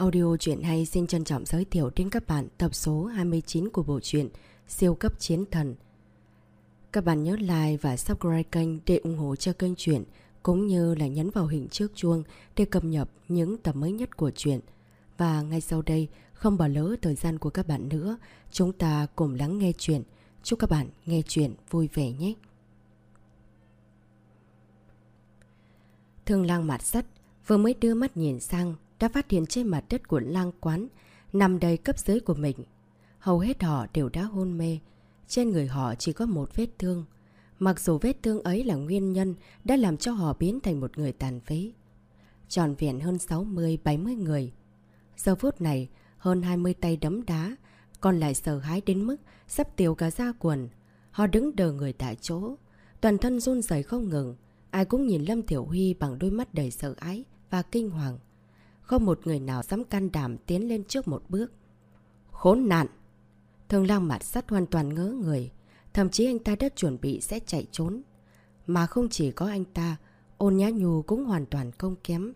Audio truyện hay xin trân trọng giới thiệu đến các bạn tập số 29 của bộ truyện Siêu cấp chiến thần. Các bạn nhớ like và subscribe kênh để ủng hộ cho kênh truyện cũng như là nhấn vào hình trước chuông để cập nhật những tập mới nhất của truyện. Và ngay sau đây, không bỏ lỡ thời gian của các bạn nữa, chúng ta cùng lắng nghe truyện. Chúc các bạn nghe truyện vui vẻ nhé. Thương lang mặt sắt vừa mới đưa mắt nhìn sang đã phát hiện trên mặt đất của lang quán nằm đầy cấp dưới của mình. Hầu hết họ đều đã hôn mê. Trên người họ chỉ có một vết thương. Mặc dù vết thương ấy là nguyên nhân đã làm cho họ biến thành một người tàn phế. Tròn viện hơn 60-70 người. Giờ phút này, hơn 20 tay đấm đá, còn lại sợ hãi đến mức sắp tiêu cả da quần. Họ đứng đờ người tại chỗ, toàn thân run rẩy không ngừng. Ai cũng nhìn Lâm Thiểu Huy bằng đôi mắt đầy sợ ái và kinh hoàng. Không một người nào dám can đảm tiến lên trước một bước. Khốn nạn! Thường lang mặt sắt hoàn toàn ngớ người. Thậm chí anh ta đã chuẩn bị sẽ chạy trốn. Mà không chỉ có anh ta, ôn nhã nhu cũng hoàn toàn không kém.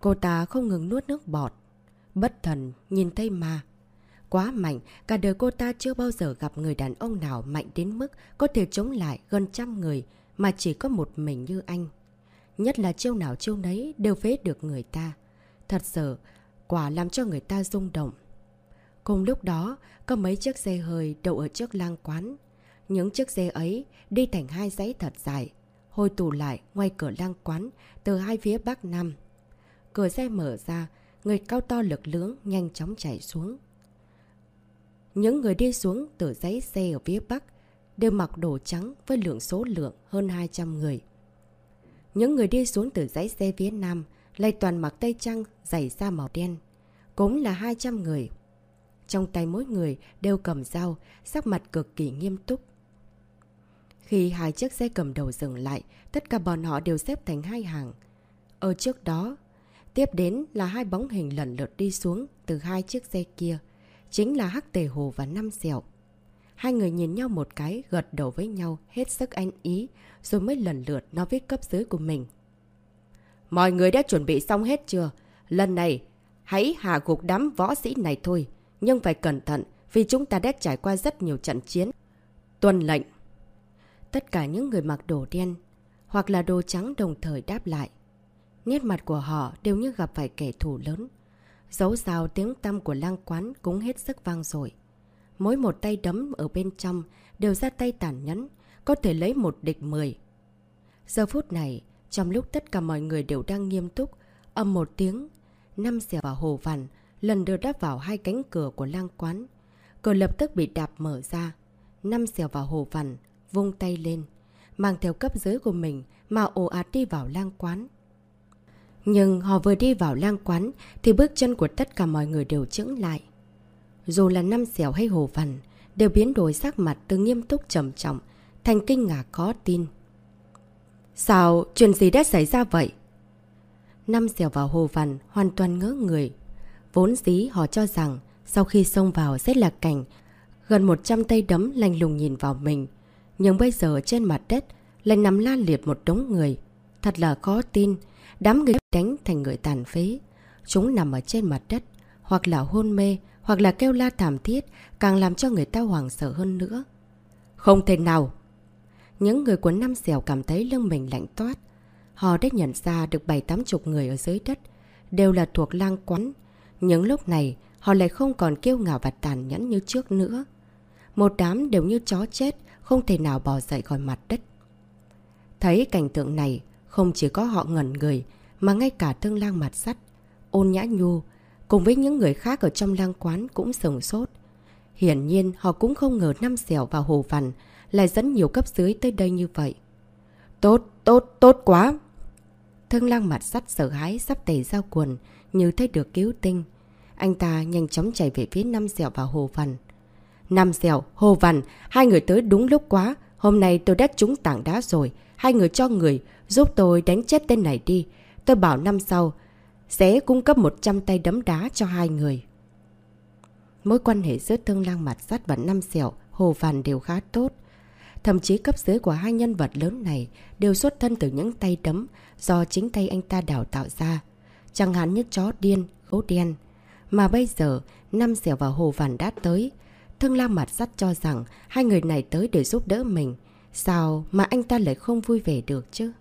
Cô ta không ngừng nuốt nước bọt. Bất thần, nhìn thấy ma. Quá mạnh, cả đời cô ta chưa bao giờ gặp người đàn ông nào mạnh đến mức có thể chống lại gần trăm người mà chỉ có một mình như anh. Nhất là chiêu nào chiêu nấy đều phế được người ta. Thật sự, quả làm cho người ta rung động. Cùng lúc đó, có mấy chiếc xe hơi đậu ở trước lang quán. Những chiếc xe ấy đi thành hai dãy thật dài, hồi tù lại ngoài cửa lang quán từ hai phía bắc nam. Cửa xe mở ra, người cao to lực lưỡng nhanh chóng chạy xuống. Những người đi xuống từ dãy xe ở phía bắc đều mặc đồ trắng với lượng số lượng hơn 200 người. Những người đi xuống từ dãy xe phía nam lại toàn mặc tây trăng giày da màu đen. Cũng là 200 người. Trong tay mỗi người đều cầm dao, sắc mặt cực kỳ nghiêm túc. Khi hai chiếc xe cầm đầu dừng lại, tất cả bọn họ đều xếp thành hai hàng. Ở trước đó, tiếp đến là hai bóng hình lần lượt đi xuống từ hai chiếc xe kia. Chính là Hắc Tề Hồ và Năm Sẹo. Hai người nhìn nhau một cái, gật đầu với nhau, hết sức anh ý, rồi mới lần lượt nói với cấp dưới của mình. Mọi người đã chuẩn bị xong hết chưa? Lần này, hãy hạ gục đám võ sĩ này thôi. Nhưng phải cẩn thận, vì chúng ta đã trải qua rất nhiều trận chiến. Tuân lệnh. Tất cả những người mặc đồ đen, hoặc là đồ trắng đồng thời đáp lại. Nét mặt của họ đều như gặp phải kẻ thù lớn. Dấu rào tiếng tăm của lang quán cũng hết sức vang rồi. Mỗi một tay đấm ở bên trong đều ra tay tàn nhẫn, có thể lấy một địch mười. Giờ phút này, trong lúc tất cả mọi người đều đang nghiêm túc, âm một tiếng, năm xẻo vào hồ vằn, lần đưa đáp vào hai cánh cửa của lang quán. Cửa lập tức bị đạp mở ra. Năm xèo vào hồ vằn, vung tay lên, mang theo cấp dưới của mình mà ồ ạt đi vào lang quán. Nhưng họ vừa đi vào lang quán thì bước chân của tất cả mọi người đều chững lại. Dù là năm xèo hay hồ vằn, đều biến đổi sắc mặt từ nghiêm túc trầm trọng, thành kinh ngạc khó tin. Sao? Chuyện gì đã xảy ra vậy? Năm dèo vào hồ vằn hoàn toàn ngỡ người. Vốn dĩ họ cho rằng sau khi xông vào sẽ là cảnh gần 100 tay đấm lành lùng nhìn vào mình. Nhưng bây giờ trên mặt đất lại nằm la liệt một đống người. Thật là khó tin. Đám người đánh thành người tàn phế. Chúng nằm ở trên mặt đất. Hoặc là hôn mê. Hoặc là kêu la thảm thiết. Càng làm cho người ta hoảng sợ hơn nữa. Không thể nào. Những người của năm sẻo cảm thấy lưng mình lạnh toát. Họ đã nhận ra được bảy tám chục người ở dưới đất. Đều là thuộc lang quán. Những lúc này, họ lại không còn kiêu ngạo và tàn nhẫn như trước nữa. Một đám đều như chó chết, không thể nào bò dậy khỏi mặt đất. Thấy cảnh tượng này, không chỉ có họ ngẩn người, mà ngay cả thương lang mặt sắt, ôn nhã nhu, cùng với những người khác ở trong lang quán cũng sừng sốt. Hiển nhiên họ cũng không ngờ năm xẻo vào hồ vằn lại dẫn nhiều cấp dưới tới đây như vậy. Tốt, tốt, tốt quá! Thương lang mặt sắt sợ hãi sắp tẩy ra quần như thấy được cứu tinh. Anh ta nhanh chóng chạy về phía năm dẻo và hồ vằn. Năm dẻo, hồ vằn, hai người tới đúng lúc quá. Hôm nay tôi đã trúng tảng đá rồi. Hai người cho người, giúp tôi đánh chết tên này đi. Tôi bảo năm sau, sẽ cung cấp 100 tay đấm đá cho hai người. Mối quan hệ giữa thương lang mặt sắt và năm dẻo, hồ vằn đều khá tốt. Thậm chí cấp dưới của hai nhân vật lớn này đều xuất thân từ những tay đấm do chính tay anh ta đào tạo ra. Chẳng hạn như chó điên, gấu đen. Mà bây giờ, Năm Dẻo và Hồ Văn đã tới. Thương Lam mặt sắt cho rằng hai người này tới để giúp đỡ mình. Sao mà anh ta lại không vui vẻ được chứ?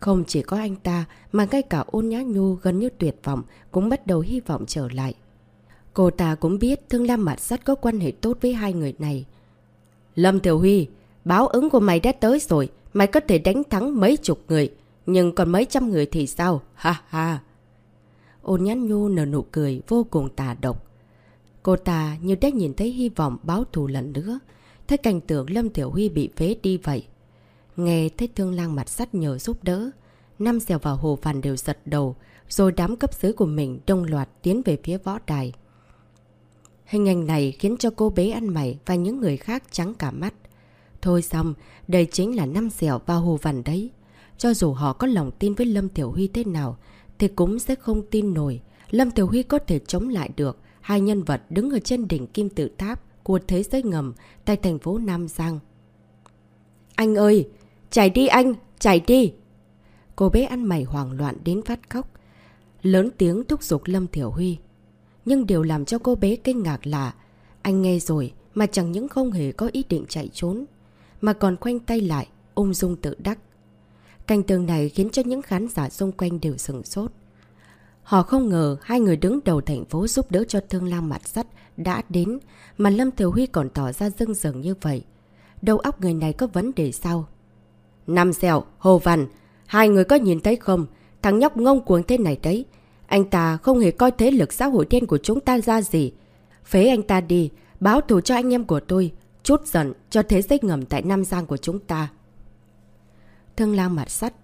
Không chỉ có anh ta mà ngay cả ôn nhã nhu gần như tuyệt vọng cũng bắt đầu hy vọng trở lại. Cô ta cũng biết Thương Lam mặt sắt có quan hệ tốt với hai người này. Lâm Tiểu Huy, báo ứng của mày đã tới rồi. Mày có thể đánh thắng mấy chục người. Nhưng còn mấy trăm người thì sao? Ha ha! Ôn nhãn nhu nở nụ cười vô cùng tà độc. Cô ta như đã nhìn thấy hy vọng báo thù lần nữa. Thấy cảnh tượng Lâm Tiểu Huy bị phế đi vậy. Nghe thấy thương lang mặt sắt nhờ giúp đỡ. Năm xèo vào hồ phàn đều giật đầu. Rồi đám cấp dưới của mình đông loạt tiến về phía võ đài. Hình ảnh này khiến cho cô bé ăn mày và những người khác trắng cả mắt. Thôi xong, đây chính là năm xẻo và hồ vằn đấy. Cho dù họ có lòng tin với Lâm Tiểu Huy thế nào, thì cũng sẽ không tin nổi. Lâm Tiểu Huy có thể chống lại được hai nhân vật đứng ở trên đỉnh kim tự tháp của thế giới ngầm tại thành phố Nam Giang. Anh ơi! Chạy đi anh! Chạy đi! Cô bé ăn mày hoảng loạn đến phát khóc. Lớn tiếng thúc giục Lâm Tiểu Huy. Nhưng điều làm cho cô bé kinh ngạc là anh nghe rồi mà chẳng những không hề có ý định chạy trốn, mà còn khoanh tay lại, ung dung tự đắc. Cảnh tường này khiến cho những khán giả xung quanh đều sừng sốt. Họ không ngờ hai người đứng đầu thành phố giúp đỡ cho thương lang mặt sắt đã đến mà Lâm Thiểu Huy còn tỏ ra dưng dừng như vậy. Đầu óc người này có vấn đề sao? Nam sẹo Hồ Văn, hai người có nhìn thấy không? Thằng nhóc ngông cuồng thế này đấy. Anh ta không hề coi thế lực xã hội đen của chúng ta ra gì. Phế anh ta đi, báo thù cho anh em của tôi, chút giận cho thế giới ngầm tại Nam Giang của chúng ta. Thương lang mặt sắt,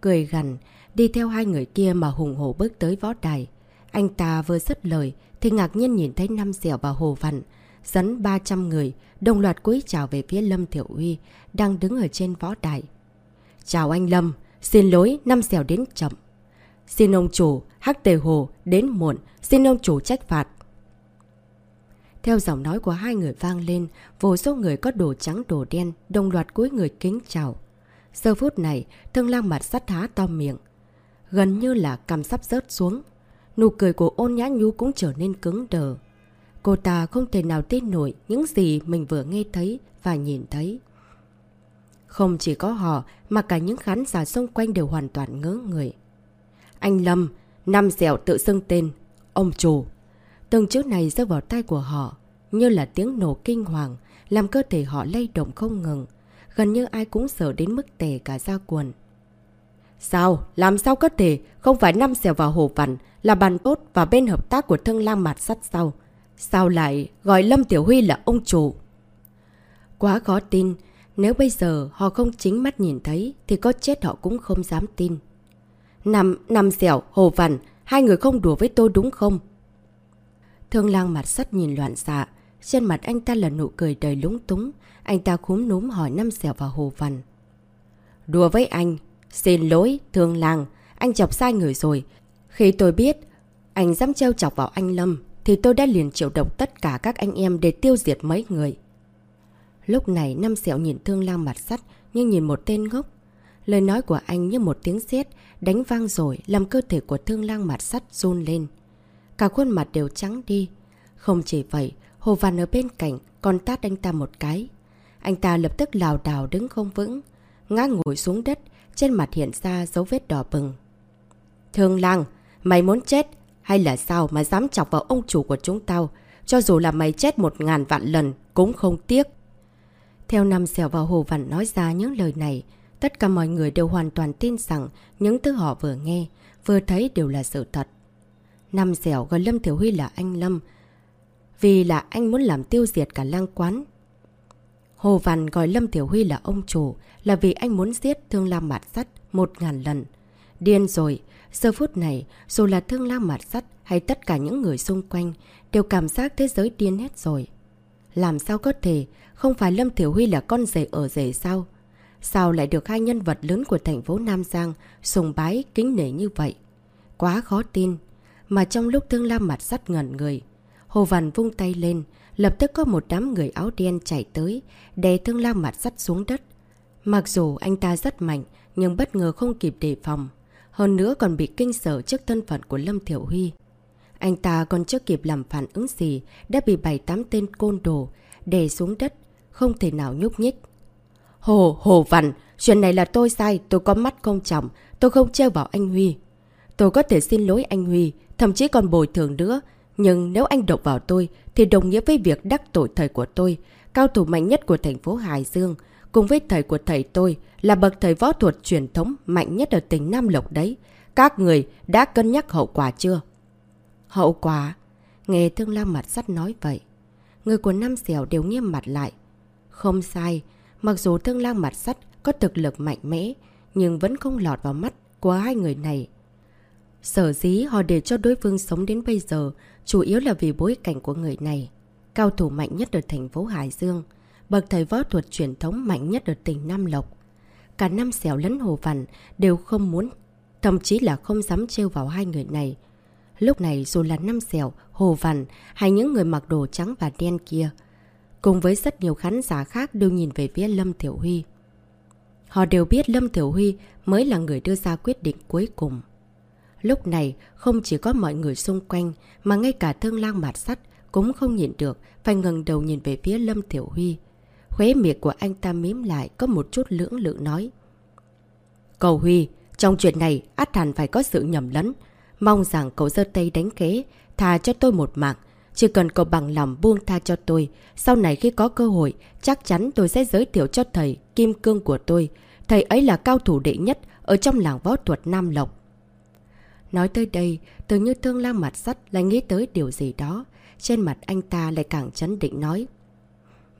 cười gần, đi theo hai người kia mà hùng hổ bước tới võ đài. Anh ta vừa dứt lời thì ngạc nhiên nhìn thấy năm dẻo và hồ văn, dẫn 300 người, đồng loạt cúi chào về phía Lâm Thiểu Uy, đang đứng ở trên võ đài. Chào anh Lâm, xin lỗi năm dẻo đến chậm. Xin ông chủ, Hắc Tề Hồ, đến muộn, xin ông chủ trách phạt. Theo giọng nói của hai người vang lên, vô số người có đồ trắng đồ đen, đồng loạt cúi người kính chào. Giờ phút này, thương lang mặt sắt há to miệng. Gần như là cầm sắp rớt xuống. Nụ cười của ôn nhã nhu cũng trở nên cứng đờ. Cô ta không thể nào tin nổi những gì mình vừa nghe thấy và nhìn thấy. Không chỉ có họ mà cả những khán giả xung quanh đều hoàn toàn ngớ người. Anh Lâm, năm dẻo tự xưng tên, ông chủ. Từng chữ này rơi vào tay của họ, như là tiếng nổ kinh hoàng, làm cơ thể họ lay động không ngừng. Gần như ai cũng sợ đến mức tề cả da quần. Sao? Làm sao có thể? Không phải năm dẻo vào hồ vằn là bàn tốt và bên hợp tác của thương lang mặt sắt sau. Sao lại gọi Lâm Tiểu Huy là ông chủ? Quá khó tin. Nếu bây giờ họ không chính mắt nhìn thấy thì có chết họ cũng không dám tin. Năm, năm dẻo, hồ vằn, hai người không đùa với tôi đúng không? Thương lang mặt sắt nhìn loạn xạ. Trên mặt anh ta là nụ cười đầy lúng túng. Anh ta khúm núm hỏi năm dẻo và hồ vằn. Đùa với anh. Xin lỗi, thương lang. Anh chọc sai người rồi. Khi tôi biết anh dám treo chọc vào anh Lâm, thì tôi đã liền triệu độc tất cả các anh em để tiêu diệt mấy người. Lúc này năm sẹo nhìn thương lang mặt sắt nhưng nhìn một tên ngốc. Lời nói của anh như một tiếng sét đánh vang rồi làm cơ thể của thương lang mặt sắt run lên. Cả khuôn mặt đều trắng đi. Không chỉ vậy, Hồ Văn ở bên cạnh còn tát anh ta một cái. Anh ta lập tức lào đảo đứng không vững, ngã ngồi xuống đất, trên mặt hiện ra dấu vết đỏ bừng. Thương lang, mày muốn chết hay là sao mà dám chọc vào ông chủ của chúng tao? Cho dù là mày chết một ngàn vạn lần cũng không tiếc. Theo năm xẻo vào Hồ Văn nói ra những lời này, tất cả mọi người đều hoàn toàn tin rằng những thứ họ vừa nghe, vừa thấy đều là sự thật. Năm dẻo gọi Lâm Thiểu Huy là anh Lâm. Vì là anh muốn làm tiêu diệt cả lang quán. Hồ Văn gọi Lâm Thiểu Huy là ông chủ là vì anh muốn giết Thương Lam Mạt Sắt một ngàn lần. Điên rồi, giờ phút này dù là Thương Lam Mạt Sắt hay tất cả những người xung quanh đều cảm giác thế giới điên hết rồi. Làm sao có thể, không phải Lâm Thiểu Huy là con rể ở rể sao? Sao lại được hai nhân vật lớn của thành phố Nam Giang sùng bái kính nể như vậy? Quá khó tin. Mà trong lúc Thương Lam mặt sắt ngẩn người, Hồ Văn vung tay lên, lập tức có một đám người áo đen chạy tới, đè Thương Lam mặt sắt xuống đất. Mặc dù anh ta rất mạnh, nhưng bất ngờ không kịp đề phòng. Hơn nữa còn bị kinh sợ trước thân phận của Lâm Thiểu Huy. Anh ta còn chưa kịp làm phản ứng gì, đã bị bảy tám tên côn đồ, đè xuống đất, không thể nào nhúc nhích. Hồ, Hồ Văn, chuyện này là tôi sai, tôi có mắt không trọng, tôi không treo vào anh Huy. Tôi có thể xin lỗi anh Huy, thậm chí còn bồi thường nữa. Nhưng nếu anh độc vào tôi, thì đồng nghĩa với việc đắc tội thầy của tôi, cao thủ mạnh nhất của thành phố Hải Dương, cùng với thầy của thầy tôi, là bậc thầy võ thuật truyền thống mạnh nhất ở tỉnh Nam Lộc đấy. Các người đã cân nhắc hậu quả chưa? Hậu quả? Nghe Thương Lam mặt sắt nói vậy. Người của Nam Xẻo đều nghiêm mặt lại. Không sai, mặc dù Thương lang mặt sắt có thực lực mạnh mẽ, nhưng vẫn không lọt vào mắt của hai người này. Sở dĩ họ để cho đối phương sống đến bây giờ, chủ yếu là vì bối cảnh của người này. Cao thủ mạnh nhất ở thành phố Hải Dương, bậc thầy võ thuật truyền thống mạnh nhất ở tỉnh Nam Lộc. Cả năm Xẻo lẫn Hồ vằn đều không muốn, thậm chí là không dám trêu vào hai người này. Lúc này dù là năm Xẻo, Hồ vằn hay những người mặc đồ trắng và đen kia, cùng với rất nhiều khán giả khác đều nhìn về phía Lâm Tiểu Huy. Họ đều biết Lâm Tiểu Huy mới là người đưa ra quyết định cuối cùng. Lúc này, không chỉ có mọi người xung quanh, mà ngay cả thương lang mạt sắt cũng không nhìn được, phải ngừng đầu nhìn về phía Lâm Tiểu Huy. Khuế miệng của anh ta mím lại có một chút lưỡng lự nói. Cầu Huy, trong chuyện này át hẳn phải có sự nhầm lẫn. Mong rằng cậu dơ tay đánh kế, thà cho tôi một mạng. Chỉ cần cậu bằng lòng buông tha cho tôi, sau này khi có cơ hội, chắc chắn tôi sẽ giới thiệu cho thầy, kim cương của tôi. Thầy ấy là cao thủ đệ nhất ở trong làng võ thuật Nam Lộc. Nói tới đây, tự như thương lao mặt sắt lại nghĩ tới điều gì đó. Trên mặt anh ta lại càng chấn định nói.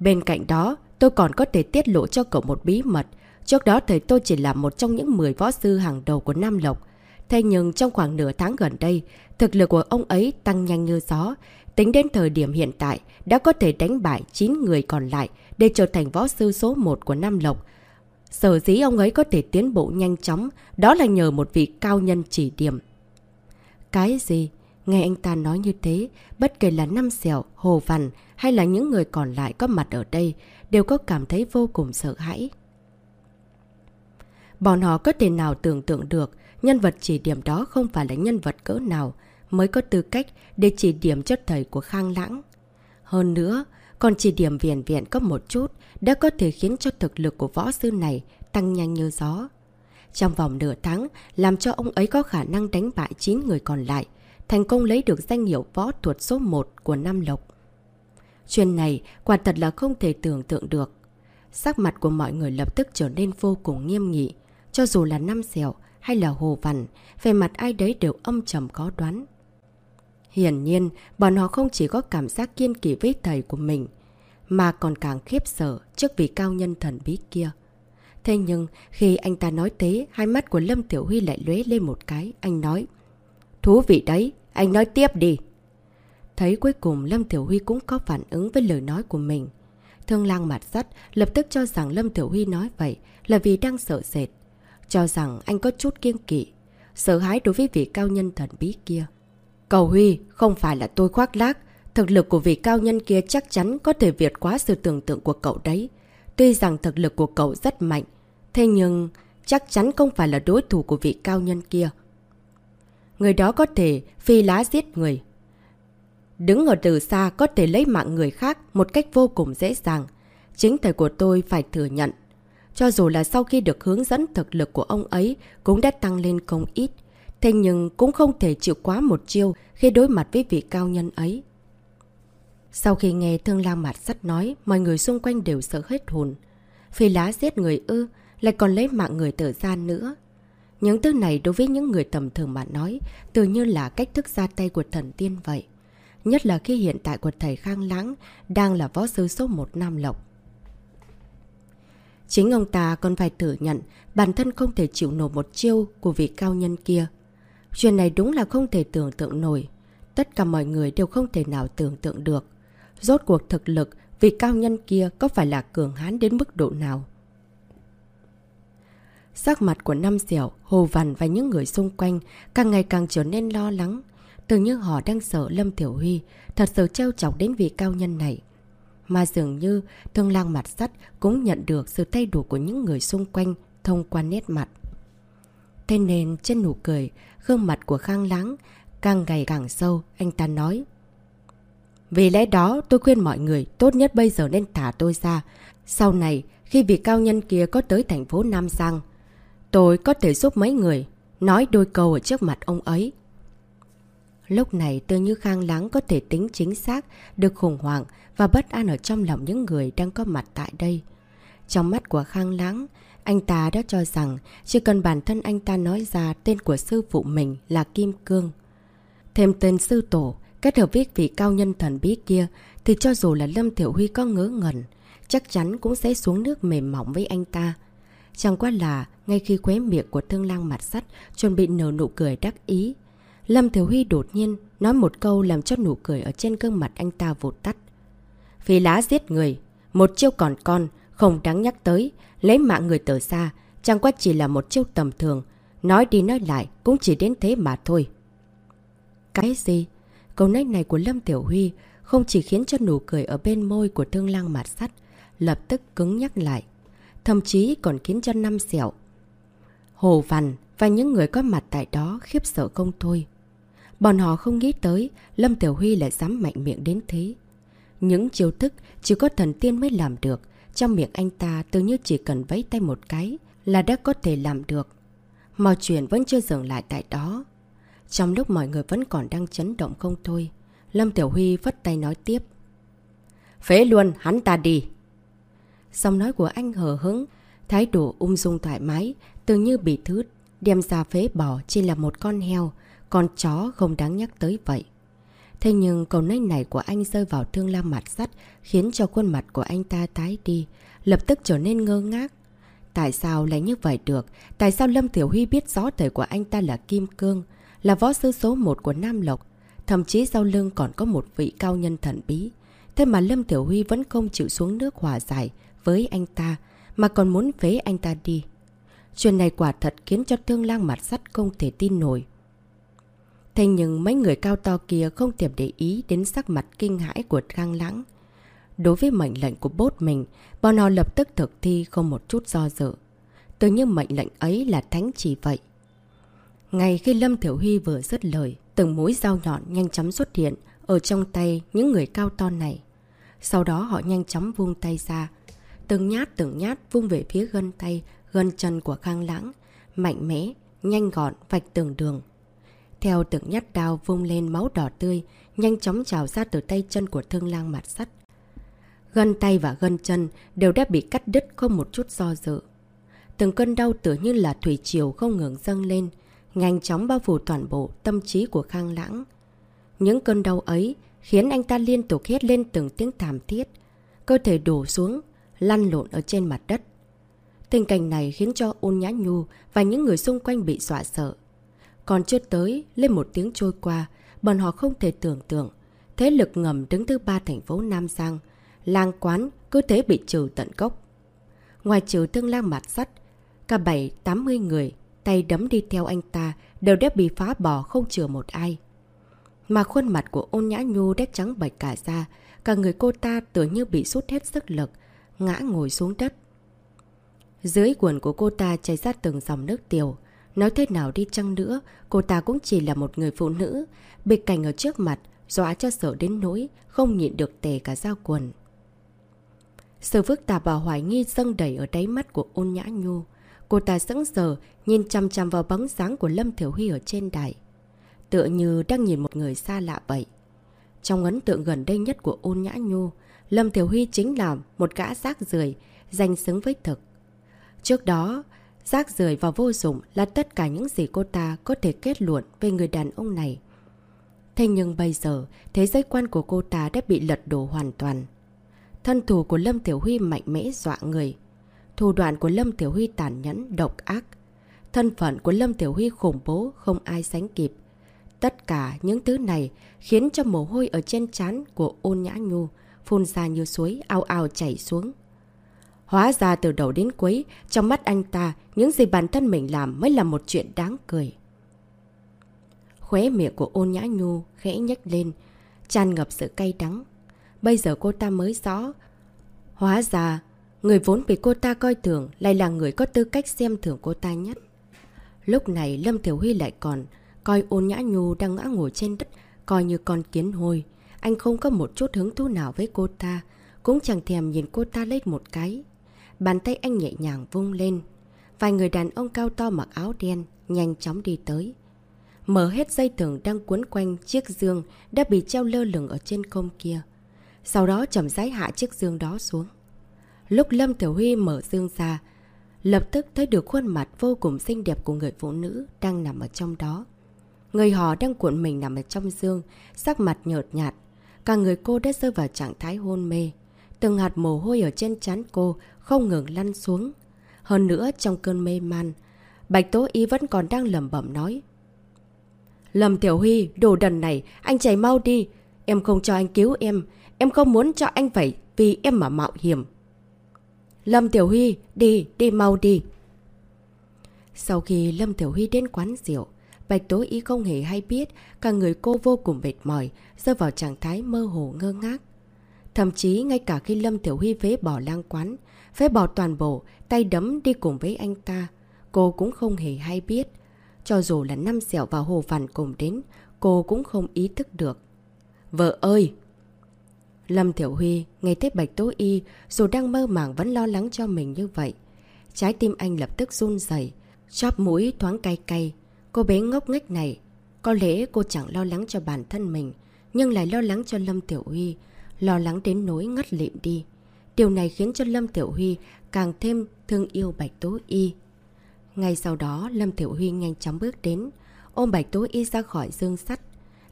Bên cạnh đó, tôi còn có thể tiết lộ cho cậu một bí mật. Trước đó thầy tôi chỉ là một trong những 10 võ sư hàng đầu của Nam Lộc. Thế nhưng trong khoảng nửa tháng gần đây, thực lực của ông ấy tăng nhanh như gió. Tính đến thời điểm hiện tại, đã có thể đánh bại 9 người còn lại để trở thành võ sư số 1 của Nam Lộc. Sở dĩ ông ấy có thể tiến bộ nhanh chóng, đó là nhờ một vị cao nhân chỉ điểm. Cái gì? Nghe anh ta nói như thế, bất kể là Năm Sẹo, Hồ Văn hay là những người còn lại có mặt ở đây, đều có cảm thấy vô cùng sợ hãi. Bọn họ có thể nào tưởng tượng được nhân vật chỉ điểm đó không phải là nhân vật cỡ nào mới có tư cách để chỉ điểm cho thầy của Khang Lãng. Hơn nữa, còn chỉ điểm viền viện có một chút đã có thể khiến cho thực lực của võ sư này tăng nhanh như gió. Trong vòng nửa tháng, làm cho ông ấy có khả năng đánh bại 9 người còn lại, thành công lấy được danh hiệu võ thuật số 1 của Nam Lộc. Chuyện này quả thật là không thể tưởng tượng được. Sắc mặt của mọi người lập tức trở nên vô cùng nghiêm nghị. Cho dù là nam sẹo hay là Hồ Văn, về mặt ai đấy đều âm trầm có đoán. Hiển nhiên, bọn họ không chỉ có cảm giác kiên kỳ với thầy của mình, mà còn càng khiếp sợ trước vị cao nhân thần bí kia. Thế nhưng, khi anh ta nói thế, hai mắt của Lâm Tiểu Huy lại lóe lên một cái. Anh nói, thú vị đấy, anh nói tiếp đi. Thấy cuối cùng Lâm Tiểu Huy cũng có phản ứng với lời nói của mình. Thương lang mặt sắt lập tức cho rằng Lâm Tiểu Huy nói vậy là vì đang sợ sệt. Cho rằng anh có chút kiêng kỵ, sợ hãi đối với vị cao nhân thần bí kia. Cầu Huy, không phải là tôi khoác lác. Thực lực của vị cao nhân kia chắc chắn có thể vượt quá sự tưởng tượng của cậu đấy. Tuy rằng thực lực của cậu rất mạnh, thế nhưng chắc chắn không phải là đối thủ của vị cao nhân kia. Người đó có thể phi lá giết người. Đứng ở từ xa có thể lấy mạng người khác một cách vô cùng dễ dàng. Chính thầy của tôi phải thừa nhận. Cho dù là sau khi được hướng dẫn thực lực của ông ấy cũng đã tăng lên không ít. Thế nhưng cũng không thể chịu quá một chiêu khi đối mặt với vị cao nhân ấy. Sau khi nghe thương lang mặt sắt nói, mọi người xung quanh đều sợ hết hồn. Phi lá giết người ư, lại còn lấy mạng người tử gian nữa. Những thứ này đối với những người tầm thường mà nói, tự như là cách thức ra tay của thần tiên vậy. Nhất là khi hiện tại của thầy Khang Lãng đang là võ sư số 1 Nam Lộc. Chính ông ta còn phải thừa nhận bản thân không thể chịu nổi một chiêu của vị cao nhân kia. Chuyện này đúng là không thể tưởng tượng nổi. Tất cả mọi người đều không thể nào tưởng tượng được. Rốt cuộc thực lực, vị cao nhân kia có phải là cường hán đến mức độ nào? Sắc mặt của Năm Dẻo, Hồ Văn và những người xung quanh càng ngày càng trở nên lo lắng. Tưởng như họ đang sợ Lâm Tiểu Huy thật sự treo chọc đến vị cao nhân này. Mà dường như thương lang mặt sắt cũng nhận được sự thay đổi của những người xung quanh thông qua nét mặt. Thế nên trên nụ cười, gương mặt của Khang Láng càng ngày càng sâu, anh ta nói. Vì lẽ đó tôi khuyên mọi người tốt nhất bây giờ nên thả tôi ra. Sau này, khi vị cao nhân kia có tới thành phố Nam Giang, tôi có thể giúp mấy người nói đôi câu ở trước mặt ông ấy. Lúc này tôi như khang lắng có thể tính chính xác được khủng hoảng và bất an ở trong lòng những người đang có mặt tại đây. Trong mắt của khang lắng, anh ta đã cho rằng chỉ cần bản thân anh ta nói ra tên của sư phụ mình là Kim Cương. Thêm tên sư tổ, kết hợp với vị cao nhân thần bí kia thì cho dù là Lâm Thiểu Huy có ngớ ngẩn, chắc chắn cũng sẽ xuống nước mềm mỏng với anh ta. Chẳng qua là, ngay khi khóe miệng của thương lang mặt sắt chuẩn bị nở nụ cười đắc ý, Lâm Thiểu Huy đột nhiên nói một câu làm cho nụ cười ở trên gương mặt anh ta vụt tắt. Phi lá giết người, một chiêu còn con, không đáng nhắc tới, lấy mạng người từ xa, chẳng qua chỉ là một chiêu tầm thường, nói đi nói lại cũng chỉ đến thế mà thôi. Cái gì? Câu nói này của Lâm Tiểu Huy không chỉ khiến cho nụ cười ở bên môi của thương lang mặt sắt, lập tức cứng nhắc lại, thậm chí còn khiến cho năm sẹo. Hồ Văn và những người có mặt tại đó khiếp sợ không thôi. Bọn họ không nghĩ tới Lâm Tiểu Huy lại dám mạnh miệng đến thế. Những chiêu thức chỉ có thần tiên mới làm được. Trong miệng anh ta tưởng như chỉ cần vẫy tay một cái là đã có thể làm được. Mọi chuyện vẫn chưa dừng lại tại đó. Trong lúc mọi người vẫn còn đang chấn động không thôi, Lâm Tiểu Huy vất tay nói tiếp. Phế luôn, hắn ta đi. Xong nói của anh hờ hứng, thái độ ung dung thoải mái, tưởng như bị thứ đem ra phế bỏ chỉ là một con heo, con chó không đáng nhắc tới vậy. Thế nhưng cầu nách này của anh rơi vào thương lam mặt sắt khiến cho khuôn mặt của anh ta tái đi, lập tức trở nên ngơ ngác. Tại sao lại như vậy được? Tại sao Lâm Tiểu Huy biết rõ thời của anh ta là Kim Cương, là võ sư số 1 của Nam Lộc? Thậm chí sau lưng còn có một vị cao nhân thần bí. Thế mà Lâm Tiểu Huy vẫn không chịu xuống nước hòa giải với anh ta, mà còn muốn phế anh ta đi. Chuyện này quả thật khiến cho thương lang mặt sắt không thể tin nổi. Thế nhưng mấy người cao to kia không thèm để ý đến sắc mặt kinh hãi của Khang Lãng. Đối với mệnh lệnh của bốt mình, bọn họ lập tức thực thi không một chút do dự. Tự như mệnh lệnh ấy là thánh chỉ vậy. Ngay khi Lâm Thiểu Huy vừa dứt lời, từng mũi dao nhọn nhanh chóng xuất hiện ở trong tay những người cao to này. Sau đó họ nhanh chóng vung tay ra. Từng nhát từng nhát vung về phía gân tay, gân chân của Khang Lãng. Mạnh mẽ, nhanh gọn, vạch tường đường. Theo từng nhát đao vung lên máu đỏ tươi, nhanh chóng trào ra từ tay chân của thương lang mặt sắt. Gân tay và gân chân đều đã bị cắt đứt không một chút do dự. Từng cơn đau tựa như là thủy triều không ngừng dâng lên, nhanh chóng bao phủ toàn bộ tâm trí của Khang Lãng. Những cơn đau ấy khiến anh ta liên tục hét lên từng tiếng thảm thiết, cơ thể đổ xuống, lăn lộn ở trên mặt đất. Tình cảnh này khiến cho ôn nhã nhu và những người xung quanh bị dọa sợ. Còn chưa tới, lên một tiếng trôi qua, bọn họ không thể tưởng tượng. Thế lực ngầm đứng thứ ba thành phố Nam Giang, làng quán cứ thế bị trừ tận gốc. Ngoài trừ thương lang mặt sắt, cả 7-80 người, tay đấm đi theo anh ta đều đã bị phá bỏ không chừa một ai. Mà khuôn mặt của ôn nhã nhu đét trắng bạch cả ra, cả người cô ta tựa như bị sút hết sức lực, ngã ngồi xuống đất. Dưới quần của cô ta chảy ra từng dòng nước tiểu, Nói thế nào đi chăng nữa, cô ta cũng chỉ là một người phụ nữ. Bị cảnh ở trước mặt, dọa cho sợ đến nỗi, không nhịn được tề cả dao quần. Sự phức tạp và hoài nghi dâng đầy ở đáy mắt của ôn nhã nhu. Cô ta sững sờ, nhìn chăm chăm vào bóng dáng của Lâm Thiểu Huy ở trên đài. Tựa như đang nhìn một người xa lạ vậy. Trong ấn tượng gần đây nhất của ôn nhã nhu, Lâm Thiểu Huy chính là một gã rác rưởi danh xứng với thực. Trước đó, Rác rưởi và vô dụng là tất cả những gì cô ta có thể kết luận về người đàn ông này. Thế nhưng bây giờ, thế giới quan của cô ta đã bị lật đổ hoàn toàn. Thân thủ của Lâm Tiểu Huy mạnh mẽ dọa người. Thủ đoạn của Lâm Tiểu Huy tàn nhẫn, độc ác. Thân phận của Lâm Tiểu Huy khủng bố không ai sánh kịp. Tất cả những thứ này khiến cho mồ hôi ở trên trán của ôn nhã nhu phun ra như suối ao ao chảy xuống. Hóa ra từ đầu đến cuối, trong mắt anh ta, những gì bản thân mình làm mới là một chuyện đáng cười. Khóe miệng của ôn nhã nhu khẽ nhếch lên, tràn ngập sự cay đắng. Bây giờ cô ta mới rõ. Hóa ra, người vốn bị cô ta coi thường lại là người có tư cách xem thường cô ta nhất. Lúc này Lâm Thiểu Huy lại còn coi ôn nhã nhu đang ngã ngồi trên đất, coi như con kiến hôi. Anh không có một chút hứng thú nào với cô ta, cũng chẳng thèm nhìn cô ta lấy một cái. Bàn tay anh nhẹ nhàng vung lên. Vài người đàn ông cao to mặc áo đen, nhanh chóng đi tới. Mở hết dây thừng đang cuốn quanh chiếc dương đã bị treo lơ lửng ở trên công kia. Sau đó chậm rãi hạ chiếc dương đó xuống. Lúc Lâm Tiểu Huy mở dương ra, lập tức thấy được khuôn mặt vô cùng xinh đẹp của người phụ nữ đang nằm ở trong đó. Người họ đang cuộn mình nằm ở trong dương, sắc mặt nhợt nhạt. Cả người cô đã rơi vào trạng thái hôn mê. Từng hạt mồ hôi ở trên trán cô không ngừng lăn xuống. Hơn nữa trong cơn mê man, Bạch Tố Y vẫn còn đang lầm bẩm nói. Lâm Tiểu Huy, đồ đần này, anh chạy mau đi. Em không cho anh cứu em. Em không muốn cho anh phải vì em mà mạo hiểm. Lâm Tiểu Huy, đi, đi mau đi. Sau khi Lâm Tiểu Huy đến quán rượu, Bạch Tố Y không hề hay biết cả người cô vô cùng mệt mỏi, rơi vào trạng thái mơ hồ ngơ ngác. Thậm chí ngay cả khi Lâm Tiểu Huy phế bỏ lang quán, phế bỏ toàn bộ, tay đấm đi cùng với anh ta, cô cũng không hề hay biết. Cho dù là năm dẻo và hồ vằn cùng đến, cô cũng không ý thức được. Vợ ơi! Lâm Tiểu Huy nghe thấy Bạch Tố Y dù đang mơ màng vẫn lo lắng cho mình như vậy. Trái tim anh lập tức run dày, chóp mũi thoáng cay cay. Cô bé ngốc nghếch này, có lẽ cô chẳng lo lắng cho bản thân mình, nhưng lại lo lắng cho Lâm Tiểu Huy, lo lắng đến nỗi ngất lịm đi. Điều này khiến cho Lâm Tiểu Huy càng thêm thương yêu Bạch Tố Y. Ngay sau đó, Lâm Tiểu Huy nhanh chóng bước đến, ôm Bạch Tố Y ra khỏi dương sắt.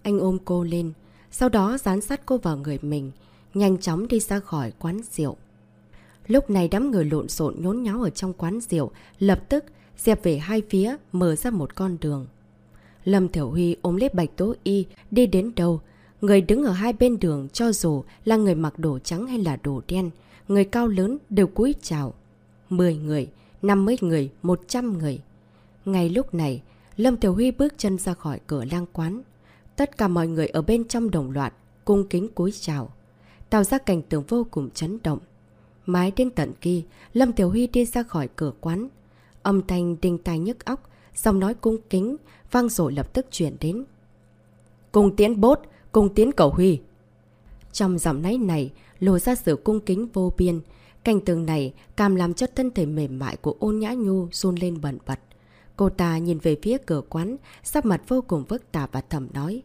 Anh ôm cô lên, sau đó dán sát cô vào người mình, nhanh chóng đi ra khỏi quán rượu. Lúc này đám người lộn xộn nhốn nháo ở trong quán rượu, lập tức dẹp về hai phía, mở ra một con đường. Lâm Thiểu Huy ôm lấy Bạch Tố Y đi đến đâu. Người đứng ở hai bên đường cho dù là người mặc đồ trắng hay là đồ đen, người cao lớn đều cúi chào. Mười người, năm mươi người, một trăm người. Ngay lúc này, Lâm Tiểu Huy bước chân ra khỏi cửa lang quán. Tất cả mọi người ở bên trong đồng loạt, cung kính cúi chào. Tạo ra cảnh tượng vô cùng chấn động. Mái đến tận kia, Lâm Tiểu Huy đi ra khỏi cửa quán. Âm thanh đinh tai nhức óc, giọng nói cung kính, vang rồi lập tức chuyển đến. Cung tiến bốt, cung tiến cầu Huy. Trong giọng nói này, lộ ra sự cung kính vô biên. Cảnh tường này càng làm cho thân thể mềm mại của ôn nhã nhu run lên bẩn bật. Cô ta nhìn về phía cửa quán, sắc mặt vô cùng phức tạp và thầm nói.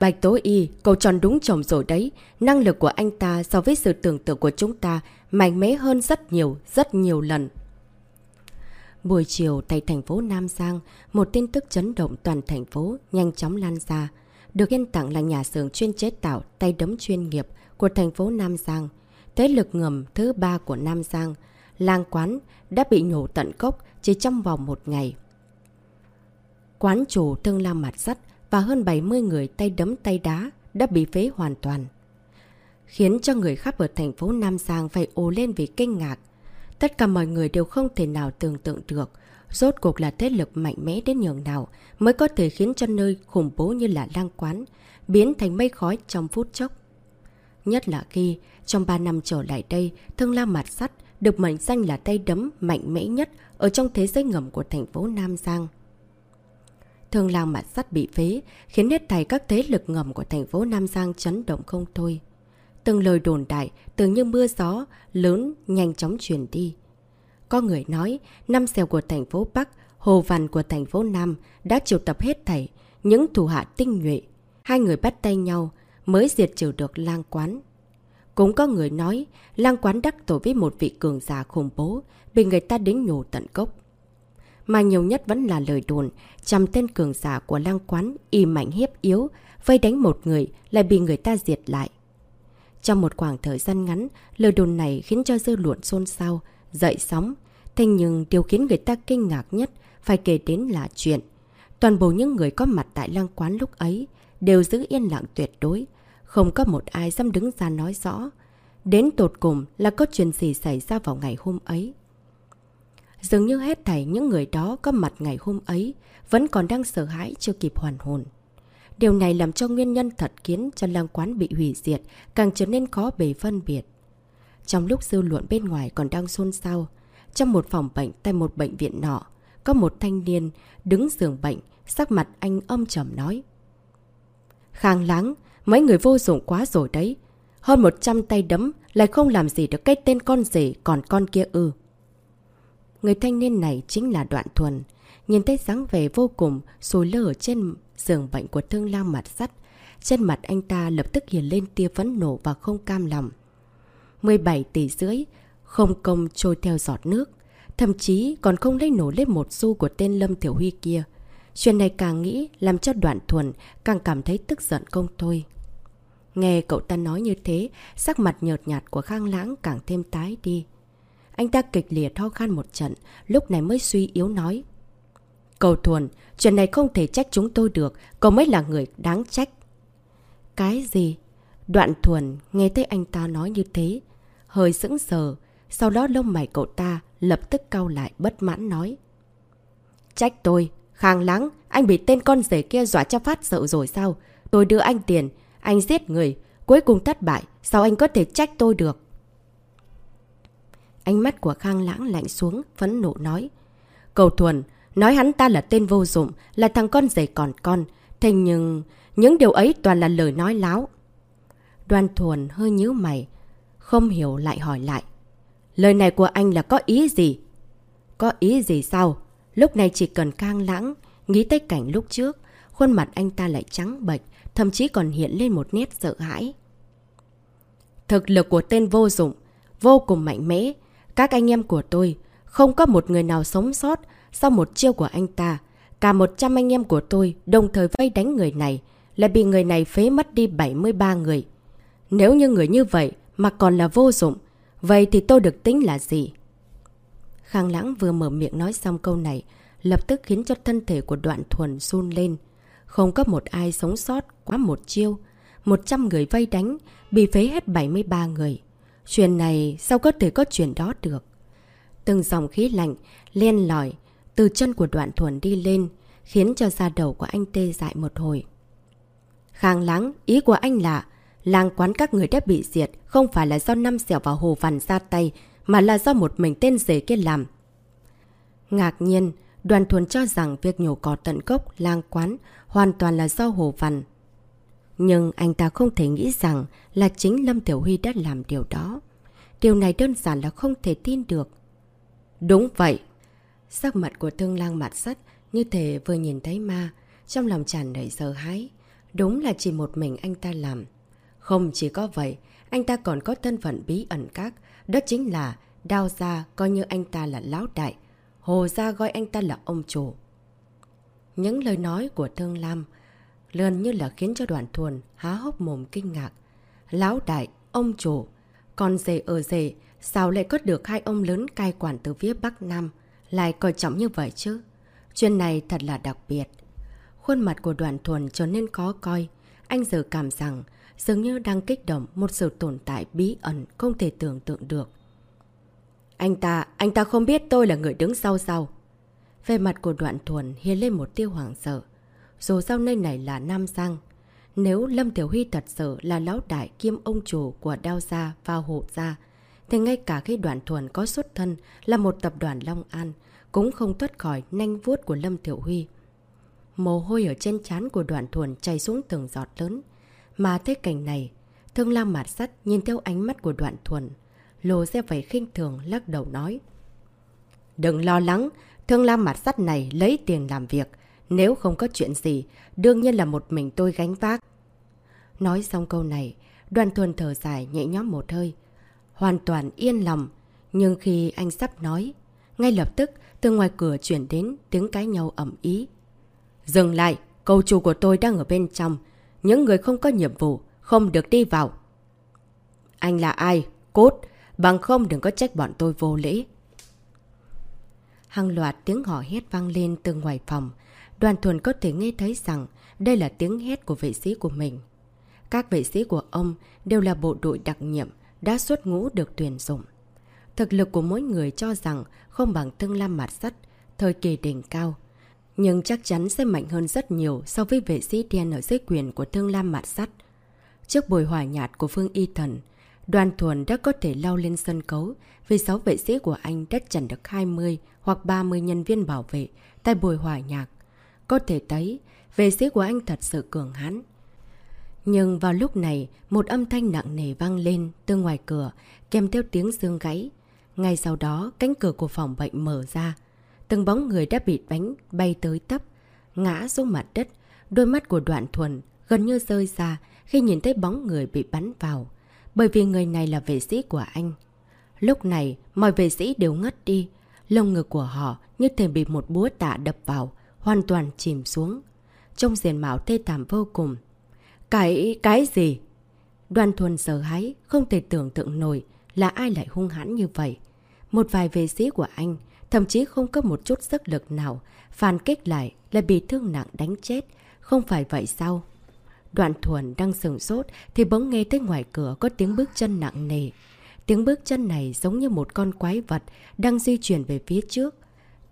Bạch Tố Y, cậu chọn đúng chồng rồi đấy. Năng lực của anh ta so với sự tưởng tượng của chúng ta mạnh mẽ hơn rất nhiều, rất nhiều lần. Buổi chiều tại thành phố Nam Giang, một tin tức chấn động toàn thành phố nhanh chóng lan ra. Được yên tặng là nhà xưởng chuyên chế tạo tay đấm chuyên nghiệp của thành phố Nam Giang. Thế lực ngầm thứ ba của Nam Giang, lang quán đã bị nhổ tận gốc chỉ trong vòng một ngày. Quán chủ thương la mặt sắt và hơn 70 người tay đấm tay đá đã bị phế hoàn toàn. Khiến cho người khắp ở thành phố Nam Giang phải ồ lên vì kinh ngạc. Tất cả mọi người đều không thể nào tưởng tượng được rốt cuộc là thế lực mạnh mẽ đến nhường nào mới có thể khiến cho nơi khủng bố như là lang quán biến thành mây khói trong phút chốc. Nhất là khi, trong 3 năm trở lại đây, Thương La Mạt Sắt được mệnh danh là tay đấm mạnh mẽ nhất ở trong thế giới ngầm của thành phố Nam Giang. Thương La Mạt sắt bị phế, khiến hết thảy các thế lực ngầm của thành phố Nam Giang chấn động không thôi. Từng lời đồn đại, tưởng như mưa gió, lớn, nhanh chóng truyền đi. Có người nói, năm xèo của thành phố Bắc, hồ vằn của thành phố Nam đã triệu tập hết thảy, những thủ hạ tinh nhuệ. Hai người bắt tay nhau, mới diệt trừ được lang quán. Cũng có người nói, lang quán đắc tội với một vị cường giả khủng bố, bị người ta đến nhổ tận gốc. Mà nhiều nhất vẫn là lời đồn, trăm tên cường giả của lang quán y mạnh hiếp yếu, vây đánh một người lại bị người ta diệt lại. Trong một khoảng thời gian ngắn, lời đồn này khiến cho dư luận xôn xao, dậy sóng. Thế nhưng điều khiến người ta kinh ngạc nhất phải kể đến là chuyện. Toàn bộ những người có mặt tại lang quán lúc ấy đều giữ yên lặng tuyệt đối. Không có một ai dám đứng ra nói rõ. Đến tột cùng là có chuyện gì xảy ra vào ngày hôm ấy. Dường như hết thảy những người đó có mặt ngày hôm ấy vẫn còn đang sợ hãi chưa kịp hoàn hồn. Điều này làm cho nguyên nhân thật khiến cho lang quán bị hủy diệt càng trở nên khó bề phân biệt. Trong lúc dư luận bên ngoài còn đang xôn xao, trong một phòng bệnh tại một bệnh viện nọ, có một thanh niên đứng giường bệnh, sắc mặt anh âm trầm nói. Khang láng, mấy người vô dụng quá rồi đấy. Hơn 100 tay đấm lại không làm gì được cái tên con rể còn con kia ư. Người thanh niên này chính là Đoạn Thuần. Nhìn thấy dáng vẻ vô cùng sôi lơ ở trên giường bệnh của thương lao mặt sắt. Trên mặt anh ta lập tức hiện lên tia phấn nổ và không cam lòng. 17 tỷ rưỡi, không công trôi theo giọt nước. Thậm chí còn không lấy nổ lên một xu của tên Lâm Tiểu Huy kia. Chuyện này càng nghĩ làm cho đoạn thuần càng cảm thấy tức giận công thôi. Nghe cậu ta nói như thế, sắc mặt nhợt nhạt của Khang Lãng càng thêm tái đi. Anh ta kịch liệt ho khan một trận, lúc này mới suy yếu nói. Cầu thuần, chuyện này không thể trách chúng tôi được, cậu mới là người đáng trách. Cái gì? Đoạn thuần nghe thấy anh ta nói như thế, hơi sững sờ, sau đó lông mày cậu ta lập tức cau lại bất mãn nói. Trách tôi, Khang lắng, anh bị tên con rể kia dọa cho phát sợ rồi sao? Tôi đưa anh tiền, anh giết người, cuối cùng thất bại, sao anh có thể trách tôi được? Ánh mắt của Khang Lãng lạnh xuống, phấn nộ nói. Cầu thuần, nói hắn ta là tên vô dụng, là thằng con rể còn con. Thế nhưng, những điều ấy toàn là lời nói láo. Đoan thuần hơi nhíu mày, không hiểu lại hỏi lại. Lời này của anh là có ý gì? Có ý gì sao? Lúc này chỉ cần Khang Lãng, nghĩ tới cảnh lúc trước, khuôn mặt anh ta lại trắng bệch, thậm chí còn hiện lên một nét sợ hãi. Thực lực của tên vô dụng, vô cùng mạnh mẽ. Các anh em của tôi, không có một người nào sống sót sau một chiêu của anh ta. Cả 100 anh em của tôi đồng thời vây đánh người này, lại bị người này phế mất đi 73 người. Nếu như người như vậy mà còn là vô dụng, vậy thì tôi được tính là gì? Khang Lãng vừa mở miệng nói xong câu này, lập tức khiến cho thân thể của đoạn thuần run lên. Không có một ai sống sót quá một chiêu. 100 người vây đánh, bị phế hết 73 người. Chuyện này sao có thể có chuyện đó được? Từng dòng khí lạnh, len lỏi, từ chân của đoạn thuần đi lên, khiến cho da đầu của anh tê dại một hồi. Khang lắng, ý của anh là, làng quán các người đã bị diệt, không phải là do năm xẻo vào hồ vằn ra tay, mà là do một mình tên rể kia làm. Ngạc nhiên, đoàn thuần cho rằng việc nhổ cỏ tận gốc, làng quán hoàn toàn là do Hồ Văn. Nhưng anh ta không thể nghĩ rằng là chính Lâm Tiểu Huy đã làm điều đó. Điều này đơn giản là không thể tin được. Đúng vậy. Sắc mặt của thương lang mặt sắt như thể vừa nhìn thấy ma, trong lòng tràn đầy sợ hãi. Đúng là chỉ một mình anh ta làm. Không chỉ có vậy, anh ta còn có thân phận bí ẩn các, đó chính là Đao Gia coi như anh ta là lão đại, Hồ Gia gọi anh ta là ông chủ. Những lời nói của Thương Lam gần như là khiến cho đoàn thuần há hốc mồm kinh ngạc. Lão đại, ông chủ, còn dề ở dề, sao lại có được hai ông lớn cai quản từ phía Bắc Nam, lại coi trọng như vậy chứ? Chuyện này thật là đặc biệt. Khuôn mặt của đoàn thuần trở nên khó coi. Anh giờ cảm rằng dường như đang kích động một sự tồn tại bí ẩn không thể tưởng tượng được. Anh ta, anh ta không biết tôi là người đứng sau sau. Về mặt của đoạn thuần hiện lên một tiêu hoàng sợ. Dù sao nơi này là Nam Giang. Nếu Lâm Tiểu Huy thật sự là lão đại kiêm ông chủ của Đao Gia và Hộ Gia, thì ngay cả khi đoạn thuần có xuất thân là một tập đoàn Long An, cũng không thoát khỏi nanh vuốt của Lâm Tiểu Huy. Mồ hôi ở trên trán của đoạn thuần chảy xuống từng giọt lớn. Mà thế cảnh này, thương lam mạt sắt nhìn theo ánh mắt của đoạn thuần. Lô xe vẻ khinh thường lắc đầu nói. Đừng lo lắng, thương lam mặt sắt này lấy tiền làm việc. Nếu không có chuyện gì, đương nhiên là một mình tôi gánh vác. Nói xong câu này, đoàn thuần thở dài nhẹ nhõm một hơi. Hoàn toàn yên lòng. Nhưng khi anh sắp nói, ngay lập tức từ ngoài cửa chuyển đến tiếng cái nhau ẩm ý. Dừng lại, cầu chủ của tôi đang ở bên trong. Những người không có nhiệm vụ, không được đi vào. Anh là ai? Cốt, bằng không đừng có trách bọn tôi vô lễ. Hàng loạt tiếng hò hét vang lên từ ngoài phòng. Đoàn thuần có thể nghe thấy rằng đây là tiếng hét của vệ sĩ của mình. Các vệ sĩ của ông đều là bộ đội đặc nhiệm, đã xuất ngũ được tuyển dụng. Thực lực của mỗi người cho rằng không bằng thương lam mặt sắt, thời kỳ đỉnh cao. Nhưng chắc chắn sẽ mạnh hơn rất nhiều so với vệ sĩ đen ở dưới quyền của thương lam mặt sắt. Trước buổi hòa nhạt của Phương Y Thần, đoàn thuần đã có thể lao lên sân cấu vì 6 vệ sĩ của anh đã chẳng được 20 hoặc 30 nhân viên bảo vệ tại buổi hòa nhạc. có thể thấy vệ sĩ của anh thật sự cường hãn. Nhưng vào lúc này, một âm thanh nặng nề vang lên từ ngoài cửa, kèm theo tiếng xương gãy. Ngay sau đó, cánh cửa của phòng bệnh mở ra. Từng bóng người đã bị bánh bay tới tấp, ngã xuống mặt đất. Đôi mắt của đoạn thuần gần như rơi ra khi nhìn thấy bóng người bị bắn vào. Bởi vì người này là vệ sĩ của anh. Lúc này, mọi vệ sĩ đều ngất đi. Lông ngực của họ như thể bị một búa tạ đập vào, hoàn toàn chìm xuống. Trong diện mạo tê thảm vô cùng. Cái... cái gì? Đoàn thuần sợ hãi, không thể tưởng tượng nổi là ai lại hung hãn như vậy. Một vài vệ sĩ của anh, thậm chí không có một chút sức lực nào, phản kích lại là bị thương nặng đánh chết. Không phải vậy sao? Đoạn thuần đang sừng sốt thì bỗng nghe tới ngoài cửa có tiếng bước chân nặng nề. Tiếng bước chân này giống như một con quái vật đang di chuyển về phía trước.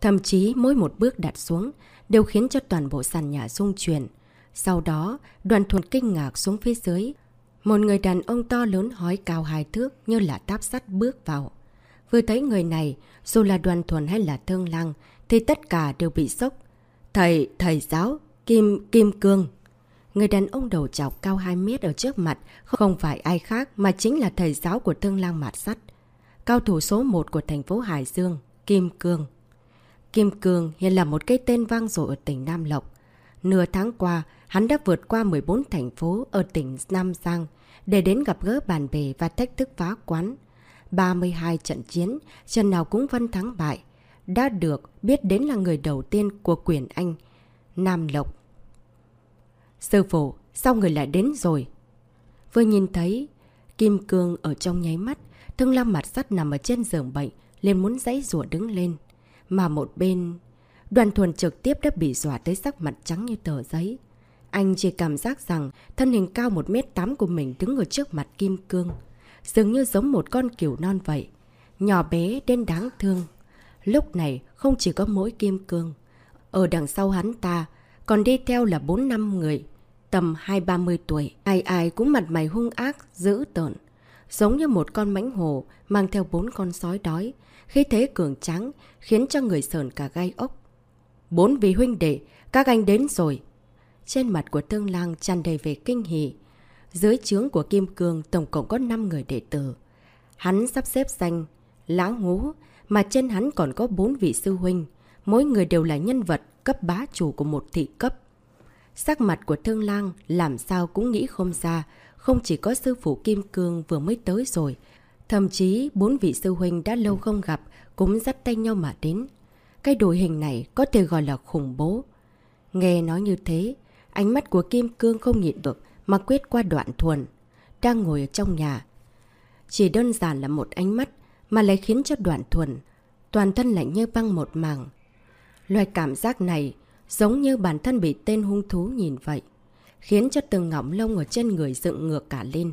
Thậm chí mỗi một bước đặt xuống đều khiến cho toàn bộ sàn nhà rung chuyển. Sau đó, đoàn thuần kinh ngạc xuống phía dưới. Một người đàn ông to lớn hói cao hai thước như là táp sắt bước vào. Vừa thấy người này, dù là đoàn thuần hay là thương lăng, thì tất cả đều bị sốc. Thầy, thầy giáo, Kim, Kim Cương. Người đàn ông đầu chọc cao 2 mét ở trước mặt không phải ai khác mà chính là thầy giáo của thương lang mạt sắt. Cao thủ số 1 của thành phố Hải Dương, Kim Cương. Kim Cương hiện là một cái tên vang dội ở tỉnh Nam Lộc. Nửa tháng qua, hắn đã vượt qua 14 thành phố ở tỉnh Nam Giang để đến gặp gỡ bạn bè và thách thức phá quán. 32 trận chiến, trận nào cũng vân thắng bại. Đã được biết đến là người đầu tiên của quyền Anh, Nam Lộc. Sư phụ, sao người lại đến rồi? Vừa nhìn thấy Kim Cương ở trong nháy mắt, thương lam mặt sắt nằm ở trên giường bệnh, liền muốn dãy rùa đứng lên. Mà một bên, đoàn thuần trực tiếp đã bị dọa tới sắc mặt trắng như tờ giấy. Anh chỉ cảm giác rằng thân hình cao 1m8 của mình đứng ở trước mặt Kim Cương. Dường như giống một con kiểu non vậy. Nhỏ bé đến đáng thương. Lúc này không chỉ có mỗi Kim Cương. Ở đằng sau hắn ta còn đi theo là 4 năm người. Tầm 2-30 tuổi. Ai ai cũng mặt mày hung ác, dữ tợn. Giống như một con mãnh hồ mang theo bốn con sói đói. Khi thế cường trắng khiến cho người sờn cả gai ốc. Bốn vị huynh đệ, các anh đến rồi. Trên mặt của tương lang tràn đầy về kinh hỉ. Dưới trướng của Kim Cương tổng cộng có 5 người đệ tử. Hắn sắp xếp danh, lãng ngũ, mà trên hắn còn có 4 vị sư huynh. Mỗi người đều là nhân vật cấp bá chủ của một thị cấp. Sắc mặt của thương lang làm sao cũng nghĩ không ra, không chỉ có sư phụ Kim Cương vừa mới tới rồi. Thậm chí bốn vị sư huynh đã lâu không gặp cũng dắt tay nhau mà đến. Cái đội hình này có thể gọi là khủng bố. Nghe nói như thế, ánh mắt của Kim Cương không nhịn được mà quyết qua đoạn thuần. Đang ngồi ở trong nhà. Chỉ đơn giản là một ánh mắt mà lại khiến cho đoạn thuần. Toàn thân lạnh như băng một màng loại cảm giác này giống như bản thân bị tên hung thú nhìn vậy. Khiến cho từng ngọng lông ở trên người dựng ngược cả lên.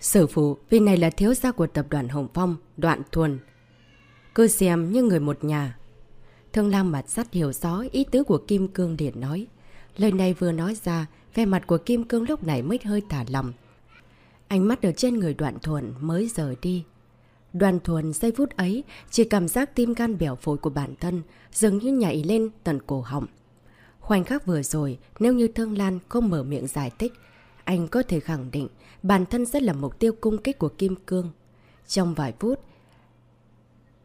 Sử phụ, vì này là thiếu gia của tập đoàn Hồng Phong, đoạn thuần. Cứ xem như người một nhà. Thương Lam mặt sắt hiểu rõ ý tứ của Kim Cương liền nói. Lời này vừa nói ra, vẻ mặt của Kim Cương lúc này mới hơi thả lòng. Ánh mắt ở trên người đoạn thuần mới rời đi. Đoàn thuần giây phút ấy chỉ cảm giác tim gan bẻo phổi của bản thân dường như nhảy lên tận cổ họng. Khoảnh khắc vừa rồi, nếu như Thương Lan không mở miệng giải thích, anh có thể khẳng định bản thân sẽ là mục tiêu cung kích của Kim Cương. Trong vài phút,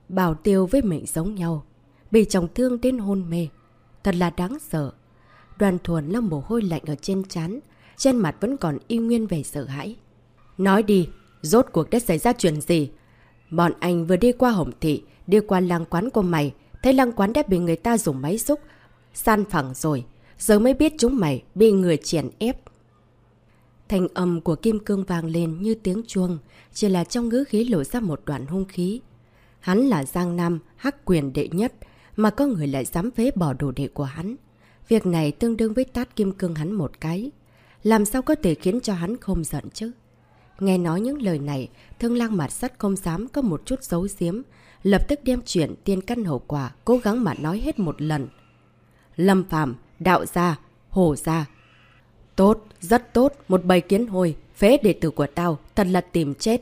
bảo tiêu với mình giống nhau, bị trọng thương đến hôn mê. Thật là đáng sợ. Đoàn thuần lâm mồ hôi lạnh ở trên chán, trên mặt vẫn còn y nguyên về sợ hãi. Nói đi, rốt cuộc đã xảy ra chuyện gì? Bọn anh vừa đi qua Hồng Thị, đi qua làng quán của mày, thấy làng quán đã bị người ta dùng máy xúc, san phẳng rồi. Giờ mới biết chúng mày bị người triển ép. Thành âm của Kim Cương vang lên như tiếng chuông, chỉ là trong ngữ khí lộ ra một đoạn hung khí. Hắn là Giang Nam, hắc quyền đệ nhất, mà có người lại dám phế bỏ đồ đệ của hắn. Việc này tương đương với tát Kim Cương hắn một cái. Làm sao có thể khiến cho hắn không giận chứ? Nghe nói những lời này, thương lang mặt sắt không dám có một chút xấu xiếm, lập tức đem chuyện tiên căn hậu quả, cố gắng mà nói hết một lần. Lâm Phạm, đạo gia, hổ gia. Tốt, rất tốt, một bầy kiến hồi, phế đệ tử của tao, thật là tìm chết.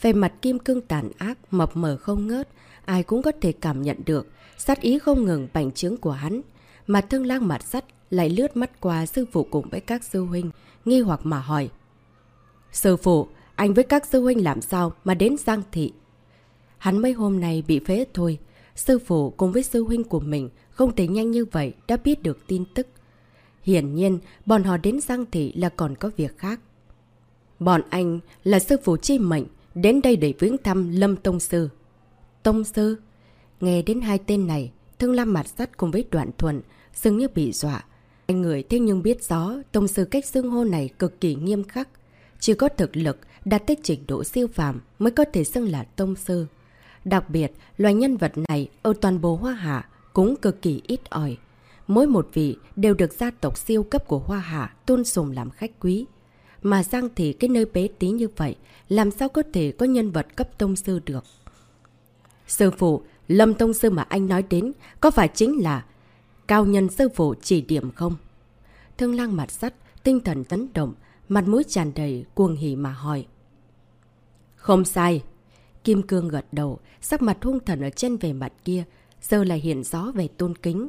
Về mặt kim cương tàn ác, mập mờ không ngớt, ai cũng có thể cảm nhận được, sát ý không ngừng bành trướng của hắn. Mà thương lang mặt sắt lại lướt mắt qua sư phụ cùng với các sư huynh, nghi hoặc mà hỏi. Sư phụ, anh với các sư huynh làm sao mà đến Giang Thị? Hắn mấy hôm nay bị phế thôi. Sư phụ cùng với sư huynh của mình không thể nhanh như vậy đã biết được tin tức. Hiển nhiên, bọn họ đến Giang Thị là còn có việc khác. Bọn anh là sư phụ chi mệnh, đến đây để viếng thăm Lâm Tông Sư. Tông Sư? Nghe đến hai tên này, Thương Lam mặt sắt cùng với đoạn thuần, dường như bị dọa. Anh người thế nhưng biết rõ, Tông Sư cách xưng hô này cực kỳ nghiêm khắc. Chỉ có thực lực, đạt tới trình độ siêu phàm mới có thể xưng là Tông Sư. Đặc biệt, loài nhân vật này ở toàn bộ Hoa Hạ cũng cực kỳ ít ỏi. Mỗi một vị đều được gia tộc siêu cấp của Hoa Hạ tôn sùng làm khách quý. Mà Giang thì cái nơi bé tí như vậy, làm sao có thể có nhân vật cấp tông sư được? Sư phụ, Lâm Tông Sư mà anh nói đến có phải chính là cao nhân sư phụ chỉ điểm không? Thương lang mặt sắt, tinh thần tấn động, mặt mũi tràn đầy cuồng hỉ mà hỏi. Không sai. Kim Cương gật đầu, sắc mặt hung thần ở trên về mặt kia, giờ lại hiện rõ về tôn kính.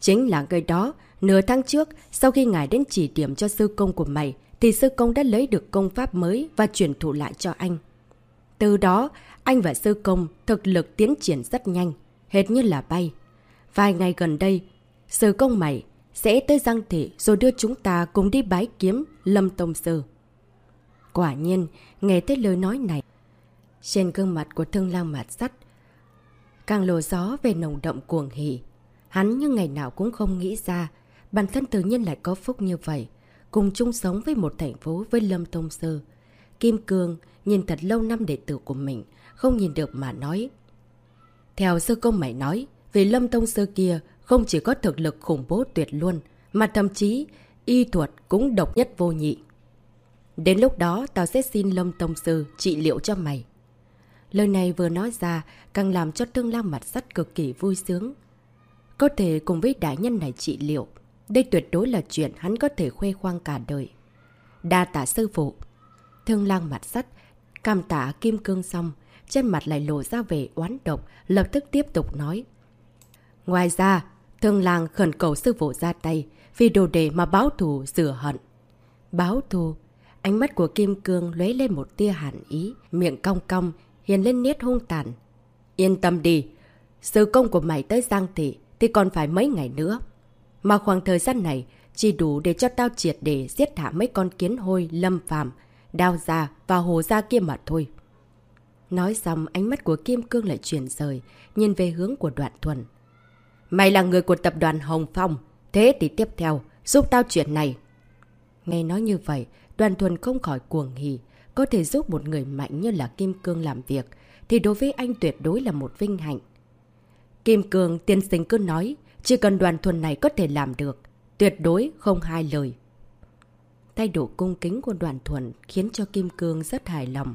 Chính là người đó, nửa tháng trước, sau khi ngài đến chỉ điểm cho sư công của mày, thì sư công đã lấy được công pháp mới và chuyển thụ lại cho anh. Từ đó, anh và sư công thực lực tiến triển rất nhanh, hệt như là bay. Vài ngày gần đây, sư công mày sẽ tới Giang Thị rồi đưa chúng ta cùng đi bái kiếm Lâm Tông Sư. Quả nhiên, nghe tới lời nói này, trên gương mặt của thương lang mạt sắt, càng lộ gió về nồng động cuồng hỷ. Hắn như ngày nào cũng không nghĩ ra, bản thân tự nhiên lại có phúc như vậy, cùng chung sống với một thành phố với Lâm Tông Sư. Kim Cương nhìn thật lâu năm đệ tử của mình, không nhìn được mà nói. Theo sư công mày nói, vì Lâm Tông Sư kia không chỉ có thực lực khủng bố tuyệt luôn, mà thậm chí y thuật cũng độc nhất vô nhị. Đến lúc đó tao sẽ xin Lâm Tông Sư trị liệu cho mày. Lời này vừa nói ra càng làm cho Tương Lam mặt sắt cực kỳ vui sướng. Có thể cùng với đại nhân này trị liệu, đây tuyệt đối là chuyện hắn có thể khoe khoang cả đời. Đa tả sư phụ. Thương lang mặt sắt, cam tả kim cương xong, trên mặt lại lộ ra về oán độc, lập tức tiếp tục nói. Ngoài ra, thương lang khẩn cầu sư phụ ra tay, vì đồ đề mà báo thù rửa hận. Báo thù, ánh mắt của kim cương lấy lên một tia hẳn ý, miệng cong cong, hiền lên nét hung tàn. Yên tâm đi, sự công của mày tới Giang Thị thì còn phải mấy ngày nữa. Mà khoảng thời gian này chỉ đủ để cho tao triệt để giết hạ mấy con kiến hôi lâm phàm, đao ra và hồ ra kia mà thôi. Nói xong ánh mắt của Kim Cương lại chuyển rời, nhìn về hướng của đoạn thuần. Mày là người của tập đoàn Hồng Phong, thế thì tiếp theo, giúp tao chuyện này. Nghe nói như vậy, đoàn thuần không khỏi cuồng hỉ, có thể giúp một người mạnh như là Kim Cương làm việc, thì đối với anh tuyệt đối là một vinh hạnh. Kim Cương tiên sinh cứ nói, chỉ cần đoàn thuần này có thể làm được, tuyệt đối không hai lời. Thay độ cung kính của đoàn thuần khiến cho Kim Cương rất hài lòng.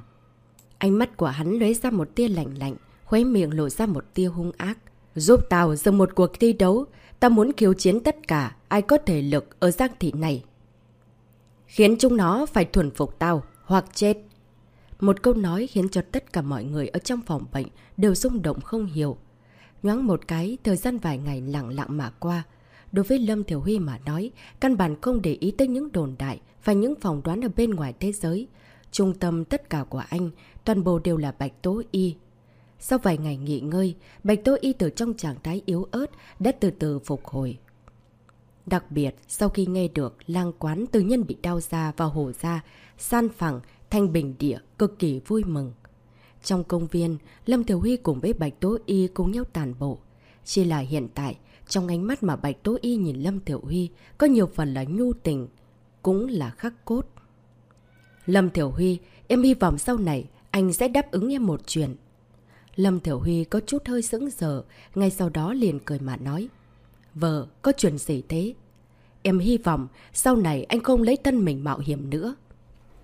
Ánh mắt của hắn lấy ra một tia lạnh lạnh, khuấy miệng lộ ra một tia hung ác. Giúp tao dừng một cuộc thi đấu, ta muốn khiêu chiến tất cả ai có thể lực ở giang thị này. Khiến chúng nó phải thuần phục tao, hoặc chết. Một câu nói khiến cho tất cả mọi người ở trong phòng bệnh đều rung động không hiểu. Nhoáng một cái, thời gian vài ngày lặng lặng mà qua. Đối với Lâm Thiểu Huy mà nói, căn bản không để ý tới những đồn đại và những phỏng đoán ở bên ngoài thế giới. Trung tâm tất cả của anh, toàn bộ đều là Bạch Tố Y. Sau vài ngày nghỉ ngơi, Bạch Tô Y từ trong trạng thái yếu ớt đã từ từ phục hồi. Đặc biệt, sau khi nghe được lang quán tư nhân bị đau da và hổ da, san phẳng, thanh bình địa, cực kỳ vui mừng. Trong công viên, Lâm Thiểu Huy cùng với Bạch Tố Y cùng nhau tàn bộ. Chỉ là hiện tại, trong ánh mắt mà Bạch Tố Y nhìn Lâm Thiểu Huy có nhiều phần là nhu tình, cũng là khắc cốt. Lâm Thiểu Huy, em hy vọng sau này anh sẽ đáp ứng em một chuyện. Lâm Thiểu Huy có chút hơi sững sờ, ngay sau đó liền cười mà nói. Vợ, có chuyện gì thế? Em hy vọng sau này anh không lấy thân mình mạo hiểm nữa.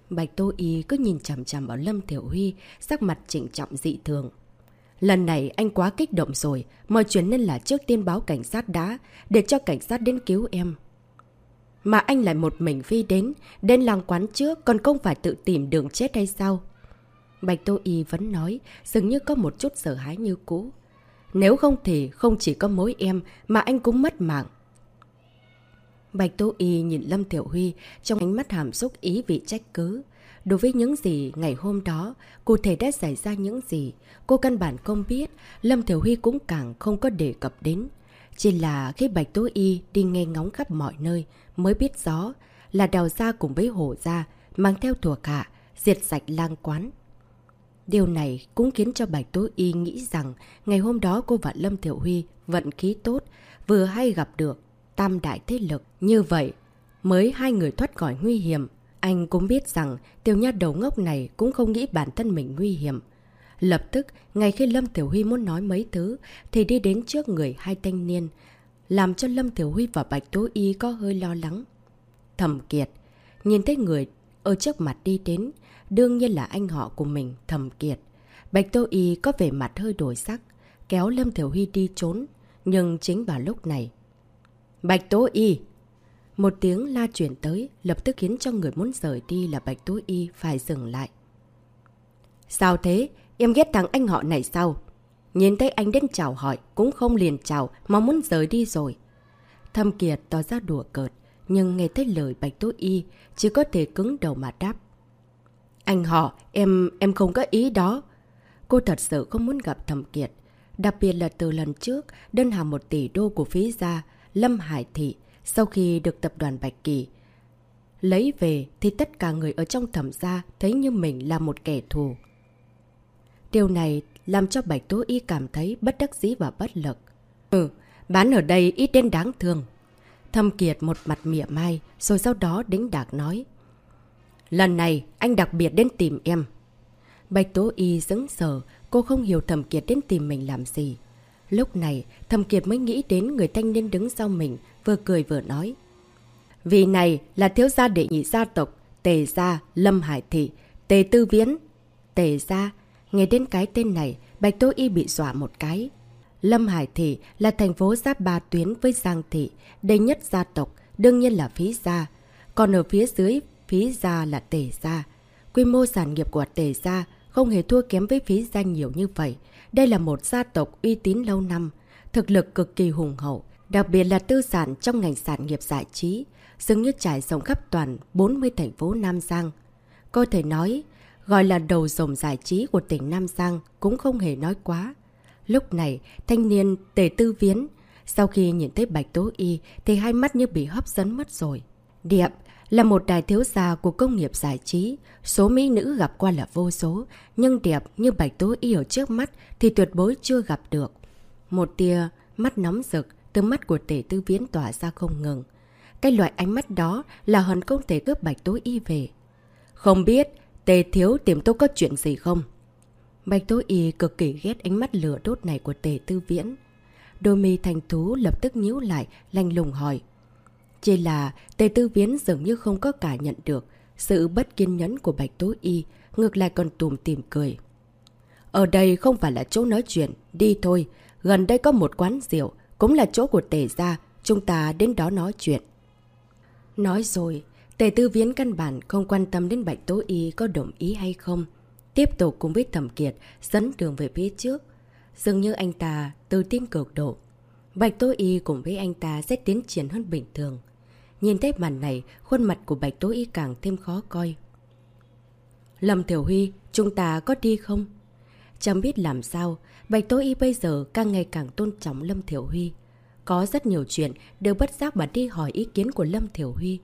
Bạch Tô Y cứ nhìn chằm chằm vào Lâm Thiểu Huy, sắc mặt trịnh trọng dị thường. Lần này anh quá kích động rồi, mọi chuyện nên là trước tiên báo cảnh sát đã, để cho cảnh sát đến cứu em. Mà anh lại một mình phi đến, đến làng quán trước còn không phải tự tìm đường chết hay sao? Bạch Tô Y vẫn nói, dường như có một chút sợ hãi như cũ. Nếu không thì không chỉ có mối em mà anh cũng mất mạng. Bạch tô Y nhìn Lâm Tiểu Huy trong ánh mắt hàm xúc ý vị trách cứ. Đối với những gì ngày hôm đó, cụ thể đã xảy ra những gì, cô căn bản không biết, Lâm Tiểu Huy cũng càng không có đề cập đến. Chỉ là khi Bạch Tố Y đi nghe ngóng khắp mọi nơi mới biết rõ là đào ra cùng với hổ ra, mang theo thuộc hạ, diệt sạch lang quán. Điều này cũng khiến cho Bạch Tố Y nghĩ rằng ngày hôm đó cô và Lâm Tiểu Huy vận khí tốt, vừa hay gặp được tam đại thế lực. Như vậy, mới hai người thoát khỏi nguy hiểm. Anh cũng biết rằng tiểu nha đầu ngốc này cũng không nghĩ bản thân mình nguy hiểm. Lập tức, ngay khi Lâm Tiểu Huy muốn nói mấy thứ, thì đi đến trước người hai thanh niên, làm cho Lâm Tiểu Huy và Bạch Tố Y có hơi lo lắng. Thẩm Kiệt, nhìn thấy người ở trước mặt đi đến, đương nhiên là anh họ của mình, Thẩm Kiệt. Bạch Tô Y có vẻ mặt hơi đổi sắc, kéo Lâm Thiểu Huy đi trốn, nhưng chính vào lúc này. Bạch Tô Y! Một tiếng la chuyển tới, lập tức khiến cho người muốn rời đi là Bạch Tô Y phải dừng lại. Sao thế? Em ghét thằng anh họ này sao? Nhìn thấy anh đến chào hỏi, cũng không liền chào, mà muốn rời đi rồi. Thâm Kiệt tỏ ra đùa cợt, nhưng nghe thấy lời Bạch Tố Y, chỉ có thể cứng đầu mà đáp. Anh họ, em em không có ý đó. Cô thật sự không muốn gặp thẩm Kiệt. Đặc biệt là từ lần trước, đơn hàng một tỷ đô của phí gia, Lâm Hải Thị, sau khi được tập đoàn Bạch Kỳ lấy về thì tất cả người ở trong thẩm gia thấy như mình là một kẻ thù. Điều này làm cho Bạch Tố Y cảm thấy bất đắc dĩ và bất lực. Ừ, bán ở đây ít đến đáng thương. Thâm Kiệt một mặt mỉa mai, rồi sau đó đính đạc nói. Lần này, anh đặc biệt đến tìm em. Bạch Tố Y dững sờ, cô không hiểu Thẩm Kiệt đến tìm mình làm gì. Lúc này, Thẩm Kiệt mới nghĩ đến người thanh niên đứng sau mình, vừa cười vừa nói. Vì này là thiếu gia đệ nhị gia tộc, Tề Gia, Lâm Hải Thị, Tề Tư Viễn. Tề Gia, nghe đến cái tên này, Bạch Tố Y bị dọa một cái. Lâm Hải Thị là thành phố giáp ba tuyến với Giang Thị, đây nhất gia tộc, đương nhiên là phí gia. Còn ở phía dưới, phí gia là Tề Gia. Quy mô sản nghiệp của Tề Gia không hề thua kém với phí gia nhiều như vậy. Đây là một gia tộc uy tín lâu năm, thực lực cực kỳ hùng hậu, đặc biệt là tư sản trong ngành sản nghiệp giải trí, dường như trải rộng khắp toàn 40 thành phố Nam Giang. Có thể nói, gọi là đầu rồng giải trí của tỉnh Nam Giang cũng không hề nói quá. Lúc này, thanh niên Tề Tư Viễn, sau khi nhìn thấy Bạch Tố Y thì hai mắt như bị hấp dẫn mất rồi. Điệp là một đại thiếu gia của công nghiệp giải trí, số mỹ nữ gặp qua là vô số, nhưng đẹp như Bạch Tố Y ở trước mắt thì tuyệt bối chưa gặp được. Một tia mắt nóng rực từ mắt của Tề Tư Viễn tỏa ra không ngừng. Cái loại ánh mắt đó là hẳn không thể cướp Bạch Tố Y về. Không biết Tề Thiếu tìm tôi có chuyện gì không? Bạch Tố Y cực kỳ ghét ánh mắt lửa đốt này của Tề Tư Viễn. Đôi mi thành thú lập tức nhíu lại, lanh lùng hỏi. Chỉ là Tề Tư Viễn dường như không có cả nhận được sự bất kiên nhẫn của Bạch Tố Y, ngược lại còn tùm tìm cười. Ở đây không phải là chỗ nói chuyện, đi thôi. Gần đây có một quán rượu, cũng là chỗ của Tề gia, chúng ta đến đó nói chuyện. Nói rồi, Tề Tư Viễn căn bản không quan tâm đến Bạch Tố Y có đồng ý hay không. Tiếp tục cùng với Thẩm Kiệt dẫn đường về phía trước. Dường như anh ta tự tin cực độ. Bạch Tố Y cùng với anh ta sẽ tiến triển hơn bình thường. Nhìn thấy màn này, khuôn mặt của Bạch Tố Y càng thêm khó coi. Lâm Thiểu Huy, chúng ta có đi không? Chẳng biết làm sao, Bạch Tố Y bây giờ càng ngày càng tôn trọng Lâm Thiểu Huy. Có rất nhiều chuyện đều bất giác mà đi hỏi ý kiến của Lâm Thiểu Huy.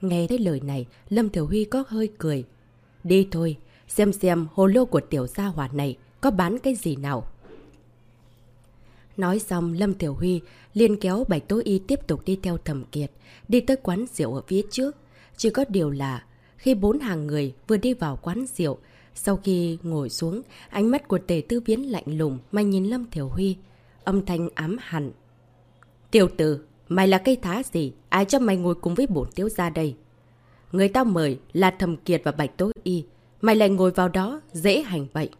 Nghe thấy lời này, Lâm Thiểu Huy có hơi cười. Đi thôi, xem xem hồ lô của tiểu gia hỏa này có bán cái gì nào. Nói xong, Lâm thiểu Huy liền kéo Bạch Tố Y tiếp tục đi theo thẩm kiệt, đi tới quán rượu ở phía trước. Chỉ có điều là, khi bốn hàng người vừa đi vào quán rượu, sau khi ngồi xuống, ánh mắt của tề tư viễn lạnh lùng mà nhìn Lâm thiểu Huy, âm thanh ám hẳn. Tiểu tử, mày là cây thá gì? Ai cho mày ngồi cùng với bổn tiếu ra đây? Người tao mời là Thầm Kiệt và Bạch Tố Y. Mày lại ngồi vào đó, dễ hành vậy.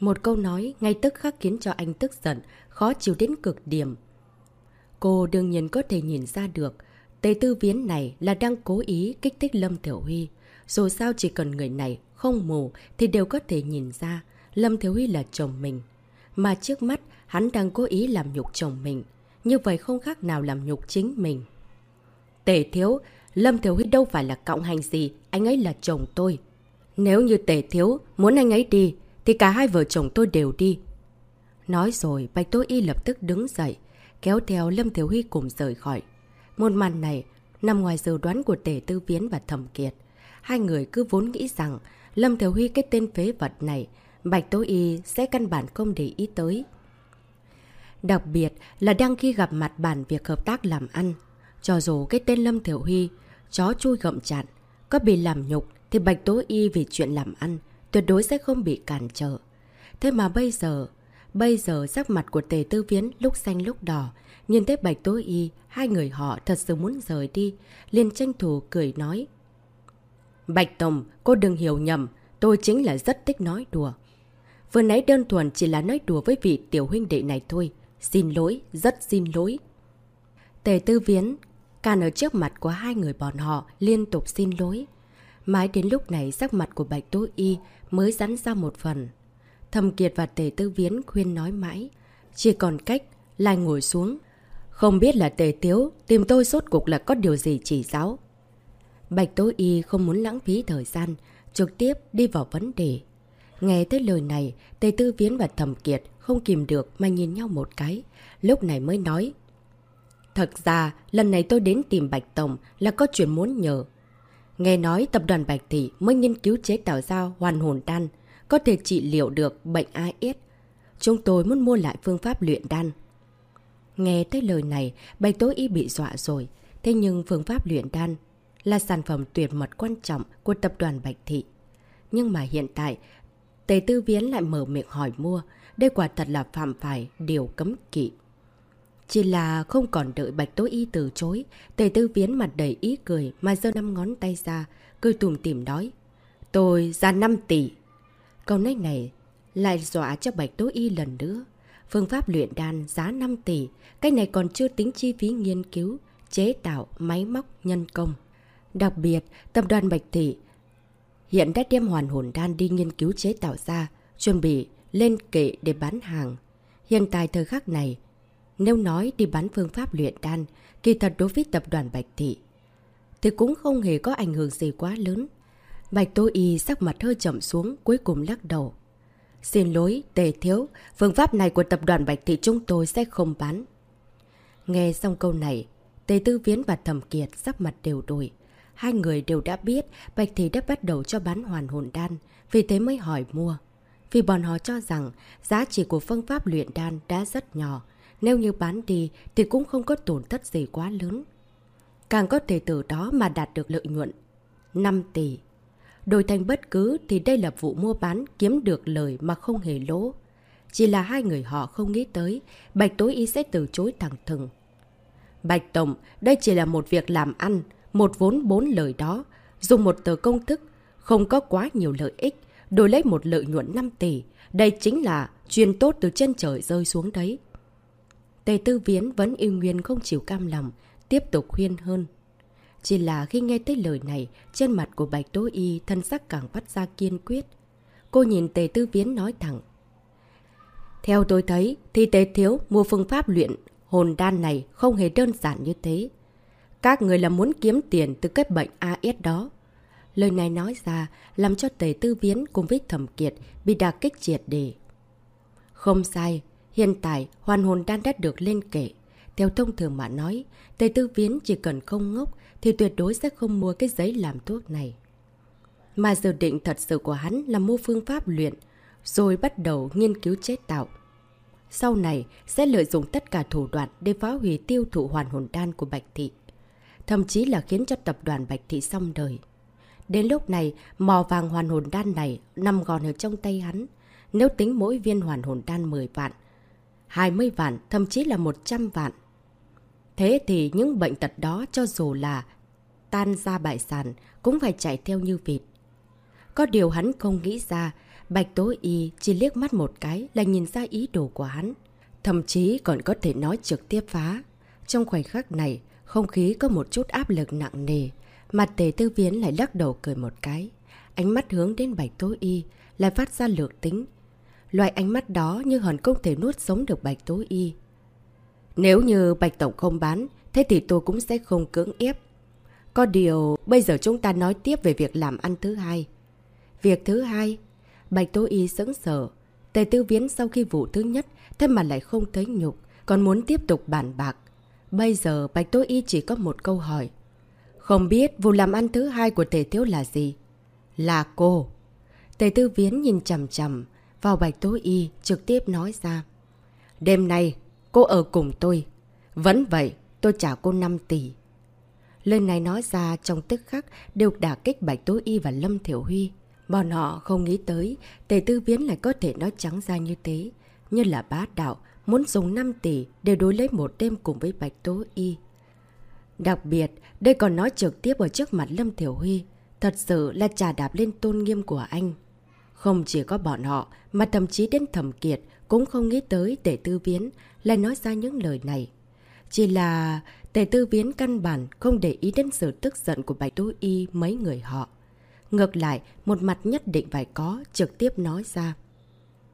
Một câu nói ngay tức khắc khiến cho anh tức giận, khó chịu đến cực điểm. Cô đương nhiên có thể nhìn ra được, Tề Tư Viễn này là đang cố ý kích thích Lâm Thiểu Huy. Dù sao chỉ cần người này không mù thì đều có thể nhìn ra Lâm Thiểu Huy là chồng mình. Mà trước mắt hắn đang cố ý làm nhục chồng mình. Như vậy không khác nào làm nhục chính mình. Tề thiếu, Lâm Thiểu Huy đâu phải là cộng hành gì, anh ấy là chồng tôi. Nếu như tề thiếu muốn anh ấy đi, thì cả hai vợ chồng tôi đều đi. Nói rồi, Bạch tô Y lập tức đứng dậy, kéo theo Lâm Thiếu Huy cùng rời khỏi. Một màn này nằm ngoài dự đoán của Tề Tư Viễn và Thẩm Kiệt. Hai người cứ vốn nghĩ rằng Lâm Thiếu Huy cái tên phế vật này, Bạch Tố Y sẽ căn bản không để ý tới. Đặc biệt là đang khi gặp mặt bàn việc hợp tác làm ăn. Cho dù cái tên Lâm Thiểu Huy, chó chui gậm chặn, có bị làm nhục thì Bạch Tố Y vì chuyện làm ăn tuyệt đối sẽ không bị cản trở. Thế mà bây giờ, bây giờ sắc mặt của Tề Tư Viễn lúc xanh lúc đỏ, nhìn thấy Bạch tối Y, hai người họ thật sự muốn rời đi, liền tranh thủ cười nói. Bạch Tổng, cô đừng hiểu nhầm, tôi chính là rất thích nói đùa. Vừa nãy đơn thuần chỉ là nói đùa với vị tiểu huynh đệ này thôi. Xin lỗi, rất xin lỗi. Tề Tư Viễn, càng ở trước mặt của hai người bọn họ liên tục xin lỗi. Mãi đến lúc này sắc mặt của Bạch Tố Y mới rắn ra một phần. Thầm Kiệt và Tề Tư Viễn khuyên nói mãi. Chỉ còn cách, lại ngồi xuống. Không biết là Tề Tiếu tìm tôi sốt cục là có điều gì chỉ giáo. Bạch Tố Y không muốn lãng phí thời gian, trực tiếp đi vào vấn đề. Nghe tới lời này, Tề Tư Viễn và Thầm Kiệt không kìm được mà nhìn nhau một cái. Lúc này mới nói. Thật ra, lần này tôi đến tìm Bạch Tổng là có chuyện muốn nhờ. Nghe nói tập đoàn Bạch Thị mới nghiên cứu chế tạo ra hoàn hồn đan, có thể trị liệu được bệnh AS. Chúng tôi muốn mua lại phương pháp luyện đan. Nghe tới lời này, Bạch tối Y bị dọa rồi. Thế nhưng phương pháp luyện đan là sản phẩm tuyệt mật quan trọng của tập đoàn Bạch Thị. Nhưng mà hiện tại, Tề Tư Viễn lại mở miệng hỏi mua. Đây quả thật là phạm phải điều cấm kỵ. Chỉ là không còn đợi Bạch tối Y từ chối, Tề Tư Viễn mặt đầy ý cười mà giơ năm ngón tay ra, cười tùm tìm nói. Tôi ra 5 tỷ. Câu nói này lại dọa cho Bạch Tố Y lần nữa. Phương pháp luyện đan giá 5 tỷ, cái này còn chưa tính chi phí nghiên cứu, chế tạo, máy móc, nhân công. Đặc biệt, tập đoàn Bạch Thị hiện đã đem hoàn hồn đan đi nghiên cứu chế tạo ra, chuẩn bị lên kệ để bán hàng. Hiện tại thời khắc này, nếu nói đi bán phương pháp luyện đan, kỳ thật đối với tập đoàn Bạch Thị, thì cũng không hề có ảnh hưởng gì quá lớn. Bạch Tô Y sắc mặt hơi chậm xuống, cuối cùng lắc đầu. Xin lỗi, tề thiếu, phương pháp này của tập đoàn Bạch Thị chúng tôi sẽ không bán. Nghe xong câu này, tề tư viễn và thẩm kiệt sắc mặt đều đổi. Hai người đều đã biết Bạch Thị đã bắt đầu cho bán hoàn hồn đan, vì thế mới hỏi mua. Vì bọn họ cho rằng giá trị của phương pháp luyện đan đã rất nhỏ, nếu như bán đi thì cũng không có tổn thất gì quá lớn. Càng có thể từ đó mà đạt được lợi nhuận. 5 tỷ. Đổi thành bất cứ thì đây là vụ mua bán kiếm được lời mà không hề lỗ. Chỉ là hai người họ không nghĩ tới, Bạch Tối Y sẽ từ chối thẳng thừng. Bạch Tổng, đây chỉ là một việc làm ăn, một vốn bốn lời đó, dùng một tờ công thức, không có quá nhiều lợi ích, đổi lấy một lợi nhuận 5 tỷ. Đây chính là chuyên tốt từ chân trời rơi xuống đấy. Tề Tư Viễn vẫn yêu nguyên không chịu cam lòng, tiếp tục khuyên hơn. Chỉ là khi nghe tới lời này, trên mặt của Bạch Tố Y thân sắc càng phát ra kiên quyết. Cô nhìn Tề Tư Viễn nói thẳng. Theo tôi thấy, thì Tề Thiếu mua phương pháp luyện hồn đan này không hề đơn giản như thế. Các người là muốn kiếm tiền từ cái bệnh AS đó. Lời này nói ra làm cho Tề Tư Viễn cùng với Thẩm Kiệt bị đà kích triệt đề. Không sai, hiện tại hoàn hồn đan đã được lên kệ. Theo thông thường mà nói, Tề Tư Viễn chỉ cần không ngốc thì tuyệt đối sẽ không mua cái giấy làm thuốc này. Mà dự định thật sự của hắn là mua phương pháp luyện, rồi bắt đầu nghiên cứu chế tạo. Sau này sẽ lợi dụng tất cả thủ đoạn để phá hủy tiêu thụ hoàn hồn đan của Bạch Thị. Thậm chí là khiến cho tập đoàn Bạch Thị xong đời. Đến lúc này, mò vàng hoàn hồn đan này nằm gòn ở trong tay hắn. Nếu tính mỗi viên hoàn hồn đan 10 vạn, 20 vạn, thậm chí là 100 vạn. Thế thì những bệnh tật đó cho dù là tan ra bại sản cũng phải chạy theo như vịt. Có điều hắn không nghĩ ra, Bạch Tố Y chỉ liếc mắt một cái là nhìn ra ý đồ của hắn. Thậm chí còn có thể nói trực tiếp phá. Trong khoảnh khắc này, không khí có một chút áp lực nặng nề. Mặt tề tư viễn lại lắc đầu cười một cái. Ánh mắt hướng đến Bạch Tố Y lại phát ra lược tính. Loại ánh mắt đó như hẳn không thể nuốt sống được Bạch Tố Y. Nếu như Bạch Tổng không bán, thế thì tôi cũng sẽ không cưỡng ép có điều, bây giờ chúng ta nói tiếp về việc làm ăn thứ hai. Việc thứ hai, Bạch Tố Y sững sở. Tề tư viễn sau khi vụ thứ nhất, thế mà lại không thấy nhục, còn muốn tiếp tục bàn bạc. Bây giờ Bạch Tố Y chỉ có một câu hỏi. Không biết vụ làm ăn thứ hai của Tề Thiếu là gì? Là cô. Tề Tư Viễn nhìn chầm chầm vào Bạch Tố Y trực tiếp nói ra. Đêm nay, cô ở cùng tôi. Vẫn vậy, tôi trả cô 5 tỷ. Lời này nói ra trong tức khắc đều đả kích Bạch Tố Y và Lâm Thiểu Huy. Bọn họ không nghĩ tới Tề Tư Viễn lại có thể nói trắng ra như thế. Như là bá đạo, muốn dùng 5 tỷ để đối lấy một đêm cùng với Bạch Tố Y. Đặc biệt, đây còn nói trực tiếp ở trước mặt Lâm Thiểu Huy. Thật sự là trà đạp lên tôn nghiêm của anh. Không chỉ có bọn họ, mà thậm chí đến thẩm kiệt cũng không nghĩ tới tề tư viễn lại nói ra những lời này. Chỉ là Tề tư viễn căn bản không để ý đến sự tức giận của Bạch Tố Y mấy người họ. Ngược lại, một mặt nhất định phải có, trực tiếp nói ra.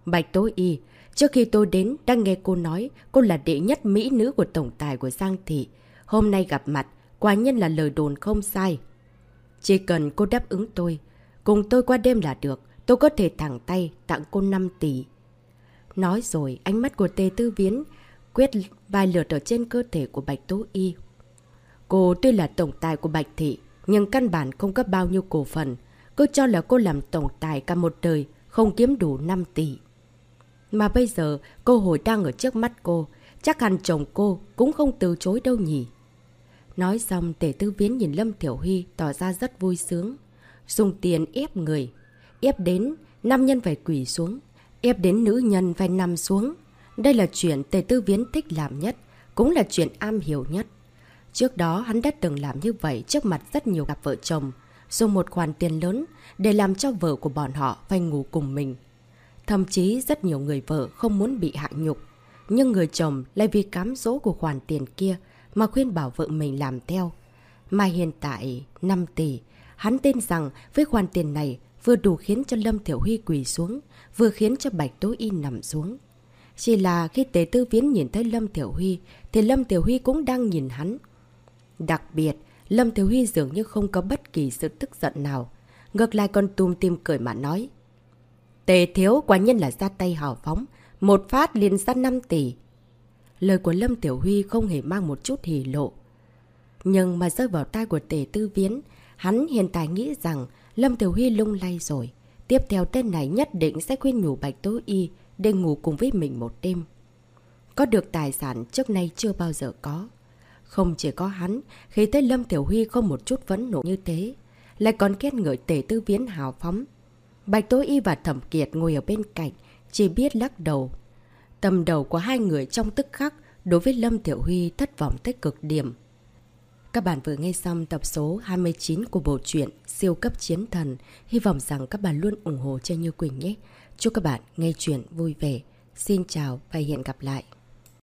Bạch Tố Y, trước khi tôi đến, đang nghe cô nói cô là đệ nhất mỹ nữ của tổng tài của Giang Thị. Hôm nay gặp mặt, quả nhân là lời đồn không sai. Chỉ cần cô đáp ứng tôi, cùng tôi qua đêm là được, tôi có thể thẳng tay tặng cô 5 tỷ. Nói rồi, ánh mắt của Tề Tư Viễn quyết vài lượt ở trên cơ thể của Bạch Tố Y. Cô tuy là tổng tài của Bạch Thị, nhưng căn bản không có bao nhiêu cổ phần. Cứ cho là cô làm tổng tài cả một đời, không kiếm đủ 5 tỷ. Mà bây giờ, cô hồi đang ở trước mắt cô, chắc hẳn chồng cô cũng không từ chối đâu nhỉ. Nói xong, tể tư viễn nhìn Lâm Thiểu Huy tỏ ra rất vui sướng. Dùng tiền ép người. Ép đến, nam nhân phải quỷ xuống. Ép đến nữ nhân phải nằm xuống. Đây là chuyện tề tư viễn thích làm nhất, cũng là chuyện am hiểu nhất. Trước đó hắn đã từng làm như vậy trước mặt rất nhiều cặp vợ chồng, dùng một khoản tiền lớn để làm cho vợ của bọn họ phải ngủ cùng mình. Thậm chí rất nhiều người vợ không muốn bị hạ nhục, nhưng người chồng lại vì cám dỗ của khoản tiền kia mà khuyên bảo vợ mình làm theo. Mà hiện tại 5 tỷ, hắn tin rằng với khoản tiền này vừa đủ khiến cho Lâm Thiểu Huy quỳ xuống, vừa khiến cho Bạch Tố Y nằm xuống. Chỉ là khi Tế Tư Viễn nhìn thấy Lâm Tiểu Huy, thì Lâm Tiểu Huy cũng đang nhìn hắn. Đặc biệt, Lâm Tiểu Huy dường như không có bất kỳ sự tức giận nào. Ngược lại còn tùm tim cười mà nói. Tề Thiếu quả nhân là ra tay hào phóng, một phát liền ra 5 tỷ. Lời của Lâm Tiểu Huy không hề mang một chút hỉ lộ. Nhưng mà rơi vào tay của Tề Tư Viễn, hắn hiện tại nghĩ rằng Lâm Tiểu Huy lung lay rồi. Tiếp theo tên này nhất định sẽ khuyên nhủ Bạch Tố Y để ngủ cùng với mình một đêm. Có được tài sản trước nay chưa bao giờ có. Không chỉ có hắn, khi thấy Lâm Tiểu Huy không một chút vấn nộ như thế, lại còn khen ngợi tể tư viễn hào phóng. Bạch Tố Y và Thẩm Kiệt ngồi ở bên cạnh, chỉ biết lắc đầu. Tầm đầu của hai người trong tức khắc đối với Lâm Tiểu Huy thất vọng tới cực điểm. Các bạn vừa nghe xong tập số 29 của bộ truyện Siêu cấp chiến thần. Hy vọng rằng các bạn luôn ủng hộ cho Như Quỳnh nhé. Chúc các bạn nghe chuyện vui vẻ. Xin chào và hẹn gặp lại.